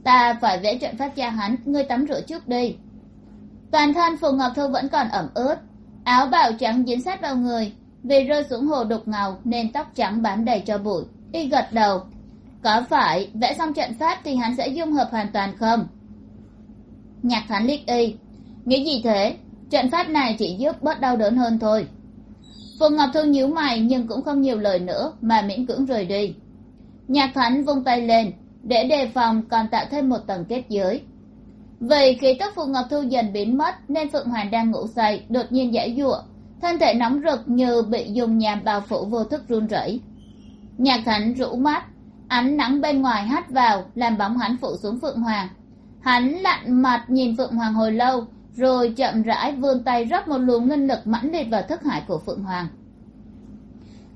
ta phải vẽ trận pháp cho hắn, ngươi tắm rửa trước đi. Toàn thân phù ngọc thư vẫn còn ẩm ướt. Áo bào trắng dính sát vào người. Vì rơi xuống hồ đục ngầu, nên tóc trắng bám đầy cho bụi. Y gật đầu. Có phải vẽ xong trận pháp thì hắn sẽ dung hợp hoàn toàn không? Nhạc thánh liếc y. Nghĩ gì thế? Trận pháp này chỉ giúp bớt đau đớn hơn thôi. Phượng ngọc thu nhíu mày nhưng cũng không nhiều lời nữa, mà miễn cưỡng rời đi. Nhạc khánh vung tay lên, để đề phòng còn tạo thêm một tầng kết giới. Vì khi tức Phượng ngọc thu dần biến mất, nên phượng hoàng đang ngủ say, đột nhiên giải giụa, thân thể nóng rực như bị dùng nhàm bao phủ vô thức run rẩy. Nhạc khánh rũ mắt, ánh nắng bên ngoài hắt vào, làm bóng hắn phụ xuống phượng hoàng. Hắn lặn mặt nhìn phượng hoàng hồi lâu rồi chậm rãi vươn tay rót một luồng linh lực mãnh liệt vào thức hải của phượng hoàng.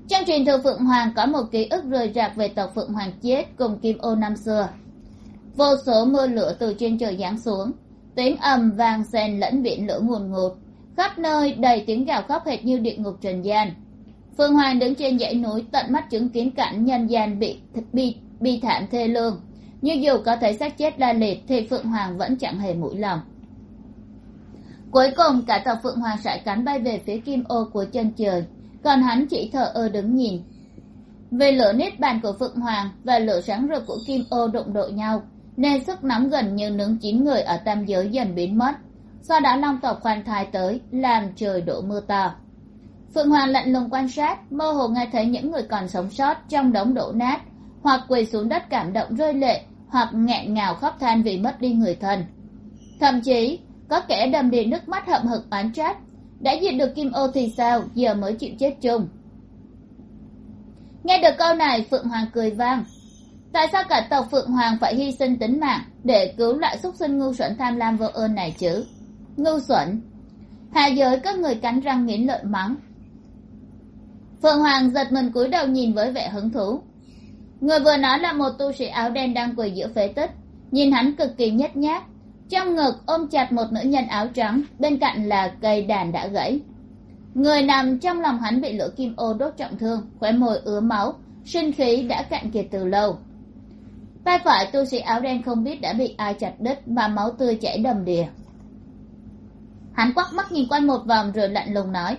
Trong truyền thừa phượng hoàng có một ký ức rời rạc về tộc phượng hoàng chết cùng kim ô năm xưa. Vô số mưa lửa từ trên trời giáng xuống tiếng ầm vang xen lẫn biển lửa ngùn ngụt khắp nơi đầy tiếng gào khóc hệt như địa ngục trần gian. Phương hoàng đứng trên dãy núi tận mắt chứng kiến cảnh nhân gian bị bi, bi thảm thê lương. Nhưng dù có thấy xác chết la liệt thì phượng hoàng vẫn chẳng hề mũi lòng cuối cùng, cả tàu phượng hoàng sải cánh bay về phía kim ô của chân trời. Còn hắn chỉ thờ ơ đứng nhìn. Về lửa nít bàn của phượng hoàng và lửa sáng rực của kim ô đụng độ nhau, nên sức nóng gần như nướng chín người ở tam giới dần biến mất. Sau đó long tộc khoan thai tới, làm trời đổ mưa to. Phượng hoàng lạnh lùng quan sát, mơ hồ nghe thấy những người còn sống sót trong đống đổ nát, hoặc quỳ xuống đất cảm động rơi lệ, hoặc nghẹn ngào khóc than vì mất đi người thân. Thậm chí có kẻ đầm đìa nước mắt hậm hực oán trách. Đã diệt được kim ô thì sao? Giờ mới chịu chết chung. Nghe được câu này, phượng hoàng cười vang. Tại sao cả tộc phượng hoàng phải hy sinh tính mạng để cứu loại xúc sinh ngu xuẩn tham lam vô ơn này chứ? Ngu xuẩn. Hạ giới có người cắn răng nghiến lợi mắng. Phượng hoàng giật mình cúi đầu nhìn với vẻ hứng thú. Người vừa nói là một tu sĩ áo đen đang quỳ giữa phế tích. Nhìn hắn cực kỳ nhếch nhác trong ngực ôm chặt một nữ nhân áo trắng, bên cạnh là cây đàn đã gãy. Người nằm trong lòng hắn bị lửa kim ô đốt trọng thương, khóe môi ứa máu, sinh khí đã cạn kiệt từ lâu. Tay phải tu sĩ áo đen không biết đã bị ai chặt đứt mà máu tươi chảy đầm đìa. Hắn quắc mắt nhìn quanh một vòng rồi lạnh lùng nói,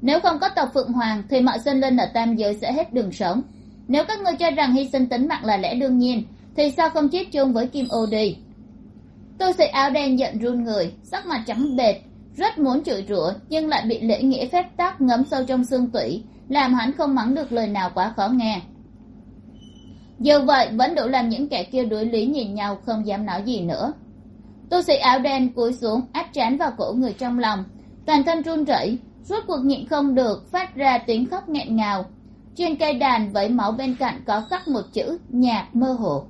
nếu không có tộc phượng hoàng thì mọi sinh linh ở tam giới sẽ hết đường sống. Nếu các ngươi cho rằng hy sinh tính mạng là lẽ đương nhiên, thì sao không chết chung với kim ô đi? Tôi sĩ áo đen giận run người, sắc mặt trắng bệt rất muốn chửi rủa, nhưng lại bị lễ nghĩa phép tắc ngấm sâu trong xương tủy, làm hắn không mắng được lời nào quá khó nghe. Dù vậy, vẫn đủ làm những kẻ kia đối lý nhìn nhau, không dám nói gì nữa. Tu sĩ áo đen cúi xuống, áp trán vào cổ người trong lòng, toàn thân run rẩy, rốt cuộc nhịn không được, phát ra tiếng khóc nghẹn ngào. Trên cây đàn với máu bên cạnh có khắc một chữ, nhạc mơ hồ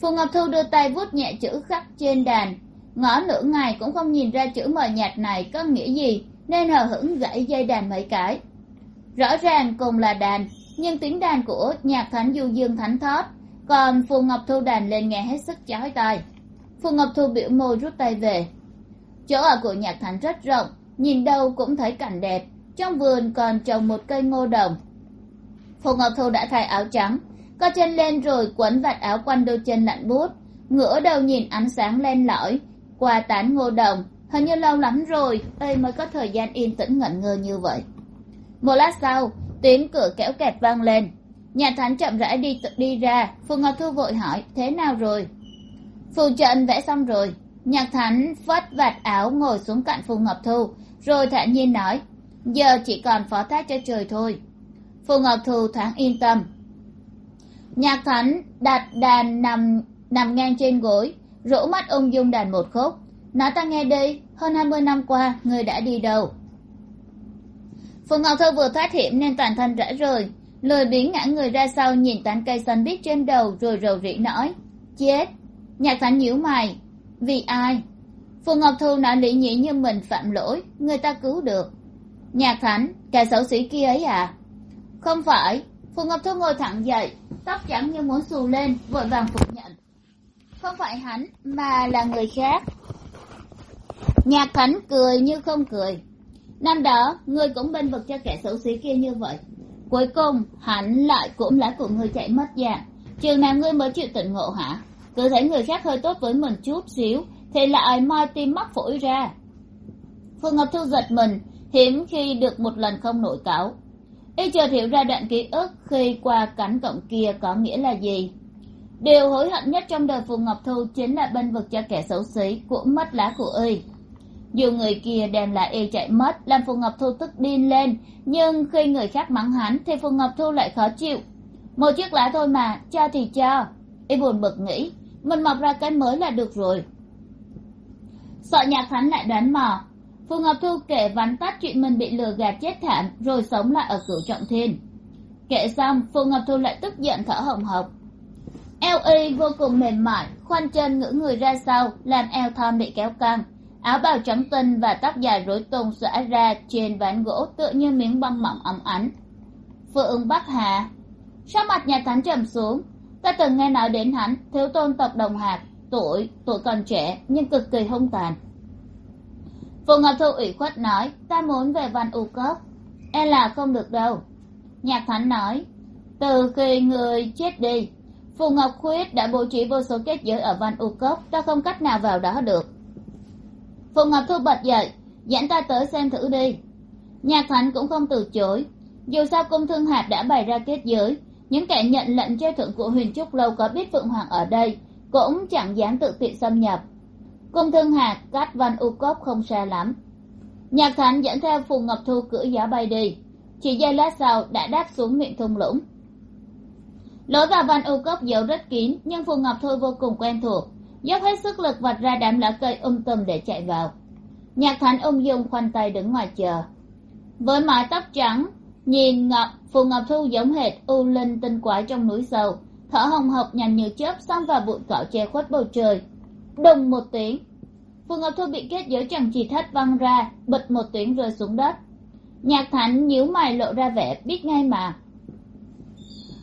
phù ngọc thu đưa tay vuốt nhẹ chữ khắc trên đàn. Ngõ nửa ngày cũng không nhìn ra chữ mờ nhạt này có nghĩa gì, nên hờ hững gãy dây đàn mấy cái. Rõ ràng cùng là đàn, nhưng tiếng đàn của nhạc thánh du dương thánh thót, còn phù ngọc thu đàn lên nghe hết sức chói tai. Phù ngọc thu biểu môi rút tay về. Chỗ ở của nhạc thánh rất rộng, nhìn đâu cũng thấy cảnh đẹp, trong vườn còn trồng một cây ngô đồng. Phù ngọc thu đã thay áo trắng co chân lên rồi, quấn vạt áo quanh đôi chân lạnh buốt. Ngửa đầu nhìn ánh sáng len lỏi, qua tán ngô đồng. Hình như lâu lắm rồi, đây mới có thời gian yên tĩnh ngẩn ngơ như vậy. Một lát sau, tiếng cửa kéo kẹt vang lên. Nhà thánh chậm rãi đi đi ra. Phù ngọc thu vội hỏi, thế nào rồi? Phù trận vẽ xong rồi. Nhạc thánh phất vạt áo ngồi xuống cạnh phù ngọc thu, rồi thản nhiên nói, giờ chỉ còn phó thác cho trời thôi. Phù ngọc thu thoáng yên tâm nhạc thánh đặt đàn nằm nằm ngang trên gối rũ mắt ung dung đàn một khúc. Nói, ta nghe đi, hơn hai mươi năm qua, người đã đi đâu? Phùng ngọc thư vừa thoát hiểm nên toàn thân rã rời. Lười biếng ngã người ra sau nhìn tán cây xanh biếc trên đầu rồi rầu rĩ nói, chết. Nhạc thánh nhíu mày, vì ai? Phùng ngọc thu nói lý nhĩ như mình phạm lỗi, người ta cứu được. Nhạc thánh kẻ xấu xí kia ấy à? Không phải phù ngọc thu ngồi thẳng dậy, tóc trắng như muốn xù lên, vội vàng phủ nhận. Không phải hắn, mà là người khác. Nhạc khánh cười như không cười. Năm đó, ngươi cũng bên vực cho kẻ xấu xí kia như vậy. Cuối cùng, hắn lại cũng lá của ngươi chạy mất dạng. Chừng nào ngươi mới chịu tỉnh ngộ hả? Cứ thấy người khác hơi tốt với mình chút xíu, thì lại moi tim mắc phổi ra. Phương ngọc thu giật mình, hiếm khi được một lần không nổi cáo y chợt hiểu ra đoạn ký ức khi qua cánh cổng kia có nghĩa là gì. Điều hối hận nhất trong đời phù ngọc thu chính là bên vực cho kẻ xấu xí cũng mất lá của y. Dù người kia đem lại y chạy mất, làm phù ngọc thu tức điên lên, nhưng khi người khác mắng hắn thì phù ngọc thu lại khó chịu. Một chiếc lá thôi mà, cho thì cho. Y buồn bực nghĩ, mình mọc ra cái mới là được rồi. Sợ nhạc hắn lại đoán mò phù ngọc thu kể vắn tắt chuyện mình bị lừa gạt chết thảm, rồi sống lại ở cửu trọng thiên. Kể xong phù ngọc thu lại tức giận thở hồng hộc. Eo y vô cùng mềm mại, khoanh chân ngửa người ra sau, làm eo thon bị kéo căng. Áo bào trắng tinh và tóc dài rối tung xõa ra trên ván gỗ tựa như miếng băng mỏng ấm ánh. Phượng bắc hà, sắc mặt nhà thắng trầm xuống. Ta từng nghe nói đến hắn, thiếu tôn tộc đồng hạt tuổi tuổi còn trẻ, nhưng cực kỳ hung tàn phù ngọc thu ủy khuất nói, ta muốn về văn u cốc. E là không được đâu. Nhạc thánh nói, từ khi người chết đi, phù ngọc khuyết đã bố trí vô số kết giới ở văn u cốc, ta không cách nào vào đó được. Phù ngọc thu bật dậy, dẫn ta tới xem thử đi. Nhạc thánh cũng không từ chối. Dù sao cung thương hạp đã bày ra kết giới, những kẻ nhận lệnh chơi thượng của huyền trúc lâu có biết phượng hoàng ở đây cũng chẳng dám tự tiện xâm nhập cung thương hạt cách văn u cốc không xa lắm. Nhạc thánh dẫn theo phù ngọc thu cưỡi gió bay đi. Chỉ giây lát sau đã đáp xuống miệng thung lũng. Lối vào văn u cốc giấu rất kín, nhưng phù ngọc thu vô cùng quen thuộc, dốc hết sức lực vạch ra đám lá cây um tùm để chạy vào. Nhạc thánh ung dung khoanh tay đứng ngoài chờ. Với mái tóc trắng, nhìn ngọc phù ngọc thu giống hệt u linh tinh quái trong núi sâu, thở hồng hộc nhằm như chớp xông vào bụi cỏ che khuất bầu trời đùng một tiếng. Phù ngọc thu bị kết giới chẳng chỉ thất văng ra, bịch một tiếng rơi xuống đất. Nhạc thánh nhíu mày lộ ra vẻ biết ngay mà.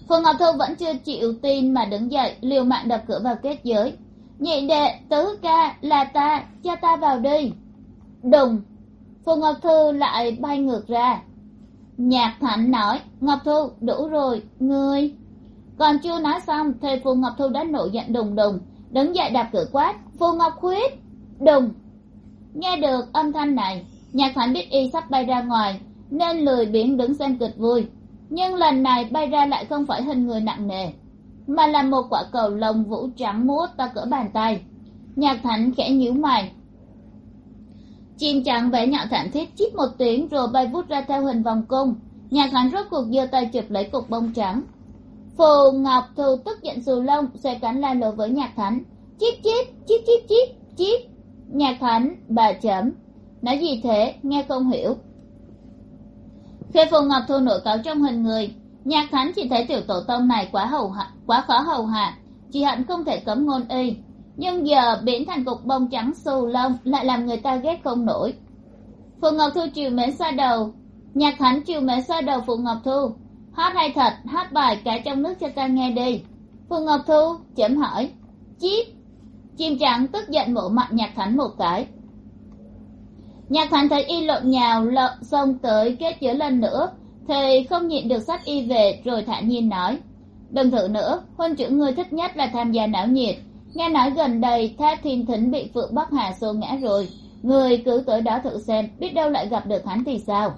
Phù ngọc thu vẫn chưa chịu tin mà đứng dậy, liều mạng đập cửa vào kết giới. Nhị đệ, tứ ca, là ta, cho ta vào đi. Đùng. Phù ngọc thư lại bay ngược ra. Nhạc thạnh nói, ngọc thu, đủ rồi, ngươi. Còn chưa nói xong thầy phù ngọc thu đã nổi giận đùng đùng đứng dậy đạp cửa quát, phù ngọc khuyết đùng nghe được âm thanh này nhạc thạnh biết y sắp bay ra ngoài, nên lười biếng đứng xem kịch vui. Nhưng lần này bay ra lại không phải hình người nặng nề, mà là một quả cầu lồng vũ trắng muốt to cỡ bàn tay. Nhạc thạnh khẽ nhíu mày. Chim trắng vẽ nhạo thảm thiết chít một tiếng rồi bay vút ra theo hình vòng cung. Nhạc thạnh rốt cuộc giơ tay chụp lấy cục bông trắng phù ngọc thu tức giận xù lông, xoay cánh la lối với nhạc thánh. Chít chít chít chít chít chít. Nhạc thánh, bà chấm. Nói gì thế? Nghe không hiểu. Khi phù ngọc thu nổi cáo trong hình người, nhạc thánh chỉ thấy tiểu tổ tông này quá hầu hạ, quá khó hầu hạ. Chỉ hận không thể cấm ngôn y. Nhưng giờ biến thành cục bông trắng xù lông lại làm người ta ghét không nổi. Phù ngọc thu chiều mến xoa đầu. Nhạc thánh chiều mến xoa đầu phù ngọc thu hát hay thật hát bài cả trong nước cho ta nghe đi. Phương ngọc thu chấm hỏi. Chip. Chim trắng tức giận mổ mặt nhạc thánh một cái. Nhạc thánh thấy y lộn nhào, lộn xông tới kết chứa lần nữa, thì không nhịn được sách y về rồi thản nhiên nói. Đừng thử nữa huân trưởng ngươi thích nhất là tham gia não nhiệt. Nghe nói gần đây tháp thiên thính bị phượng bắc hà xô ngã rồi. Người cứ tới đó thử xem, biết đâu lại gặp được hắn thì sao?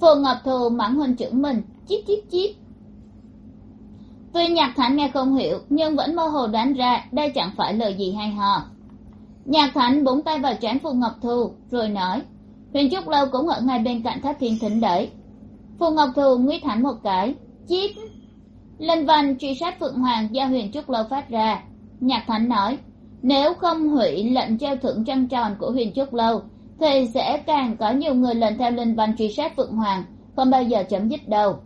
Phù ngọc thù mắng huynh trưởng mình. Chíp chíp chíp. Tuy nhạc thánh nghe không hiểu, nhưng vẫn mơ hồ đoán ra đây chẳng phải lời gì hay ho. Nhạc thánh búng tay vào trán phù ngọc thu rồi nói, huyền trúc lâu cũng ở ngay bên cạnh tháp thiên thính đấy. Phù ngọc thu nguyết thẳng một cái, chíp. Linh văn truy sát phượng hoàng do huyền trúc lâu phát ra. Nhạc thánh nói, nếu không hủy lệnh treo thưởng trăng tròn của huyền trúc lâu thì sẽ càng có nhiều người lần theo linh văn truy sát phượng hoàng, không bao giờ chấm dứt đâu.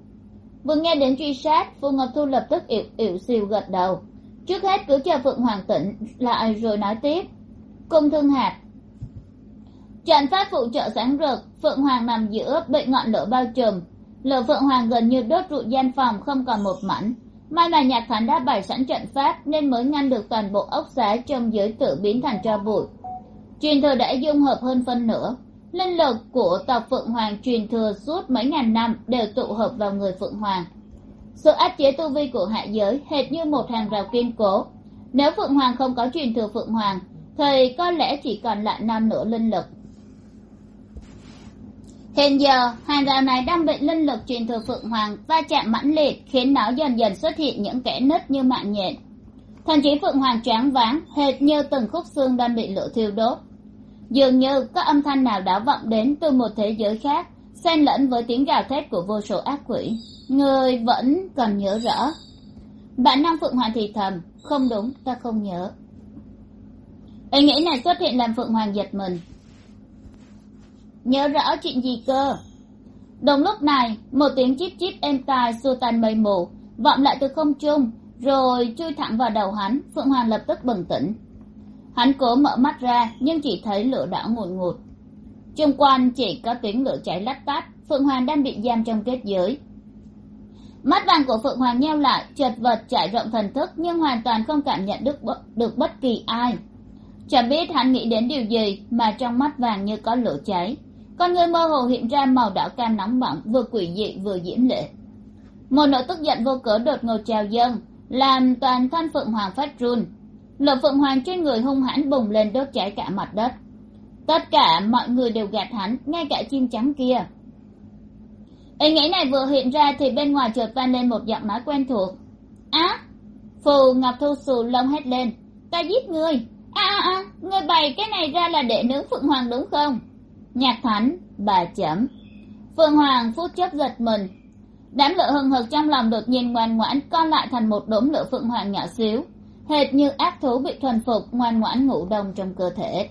Vừa nghe đến truy sát phù ngọc thu lập tức ỉu ỉu xìu gật đầu. Trước hết cứ chờ phượng hoàng tỉnh lại rồi nói tiếp. Cung thương hạt trận pháp phụ trợ sáng rực, phượng hoàng nằm giữa bị ngọn lửa bao trùm. Lửa phượng hoàng gần như đốt rụi gian phòng không còn một mảnh. May mà nhạc thánh đã bày sẵn trận pháp nên mới ngăn được toàn bộ ốc xá trong giới tự biến thành tro bụi truyền thừa đã dung hợp hơn phân nửa. Linh lực của tộc phượng hoàng truyền thừa suốt mấy ngàn năm đều tụ hợp vào người phượng hoàng. Sự áp chế tu vi của hạ giới hệt như một hàng rào kiên cố. Nếu phượng hoàng không có truyền thừa phượng hoàng, thì có lẽ chỉ còn lại năm nửa linh lực. Hiện giờ, hàng rào này đang bị linh lực truyền thừa phượng hoàng va chạm mãnh liệt, khiến nó dần dần xuất hiện những kẽ nứt như mạng nhện. Thậm chí phượng hoàng choáng váng, hệt như từng khúc xương đang bị lửa thiêu đốt dường như có âm thanh nào đó vọng đến từ một thế giới khác, xen lẫn với tiếng gào thét của vô số ác quỷ. Người vẫn còn nhớ rõ. Bản năng phượng hoàng thì thầm, không đúng, ta không nhớ. Ý nghĩ này xuất hiện làm phượng hoàng giật mình. Nhớ rõ chuyện gì cơ? Đồng lúc này, một tiếng chip chip êm tai xua tan mây mù, vọng lại từ không trung, rồi chui thẳng vào đầu hắn. Phượng hoàng lập tức bừng tỉnh hắn cố mở mắt ra nhưng chỉ thấy lửa đã ngùn ngụt. Chung quanh chỉ có tiếng lửa cháy lách tát phượng hoàng đang bị giam trong kết giới. Mắt vàng của phượng hoàng nheo lại chật vật trải rộng thần thức nhưng hoàn toàn không cảm nhận được, được bất kỳ ai. Chẳng biết hắn nghĩ đến điều gì mà trong mắt vàng như có lửa cháy. Con người mơ hồ hiện ra màu đỏ cam nóng bỏng vừa quỷ dị vừa diễm lệ. Một nỗi tức giận vô cớ đột ngột trào dâng làm toàn thân phượng hoàng phát run lửa phượng hoàng trên người hung hãn bùng lên đốt cháy cả mặt đất. Tất cả mọi người đều gạt hắn, ngay cả chim trắng kia. Ý nghĩ này vừa hiện ra thì bên ngoài chợt vang lên một giọng nói quen thuộc. Á phù ngọc thu xù lông hét lên. Ta giết ngươi. A a a, ngươi bày cái này ra là để nướng phượng hoàng đúng không? Nhạc thánh, bà chấm. Phượng hoàng phút chốc giật mình. Đám lửa hừng hực trong lòng đột nhiên ngoan ngoãn con lại thành một đốm lửa phượng hoàng nhỏ xíu hệt như ác thú bị thuần phục ngoan ngoãn ngủ đông trong cơ thể.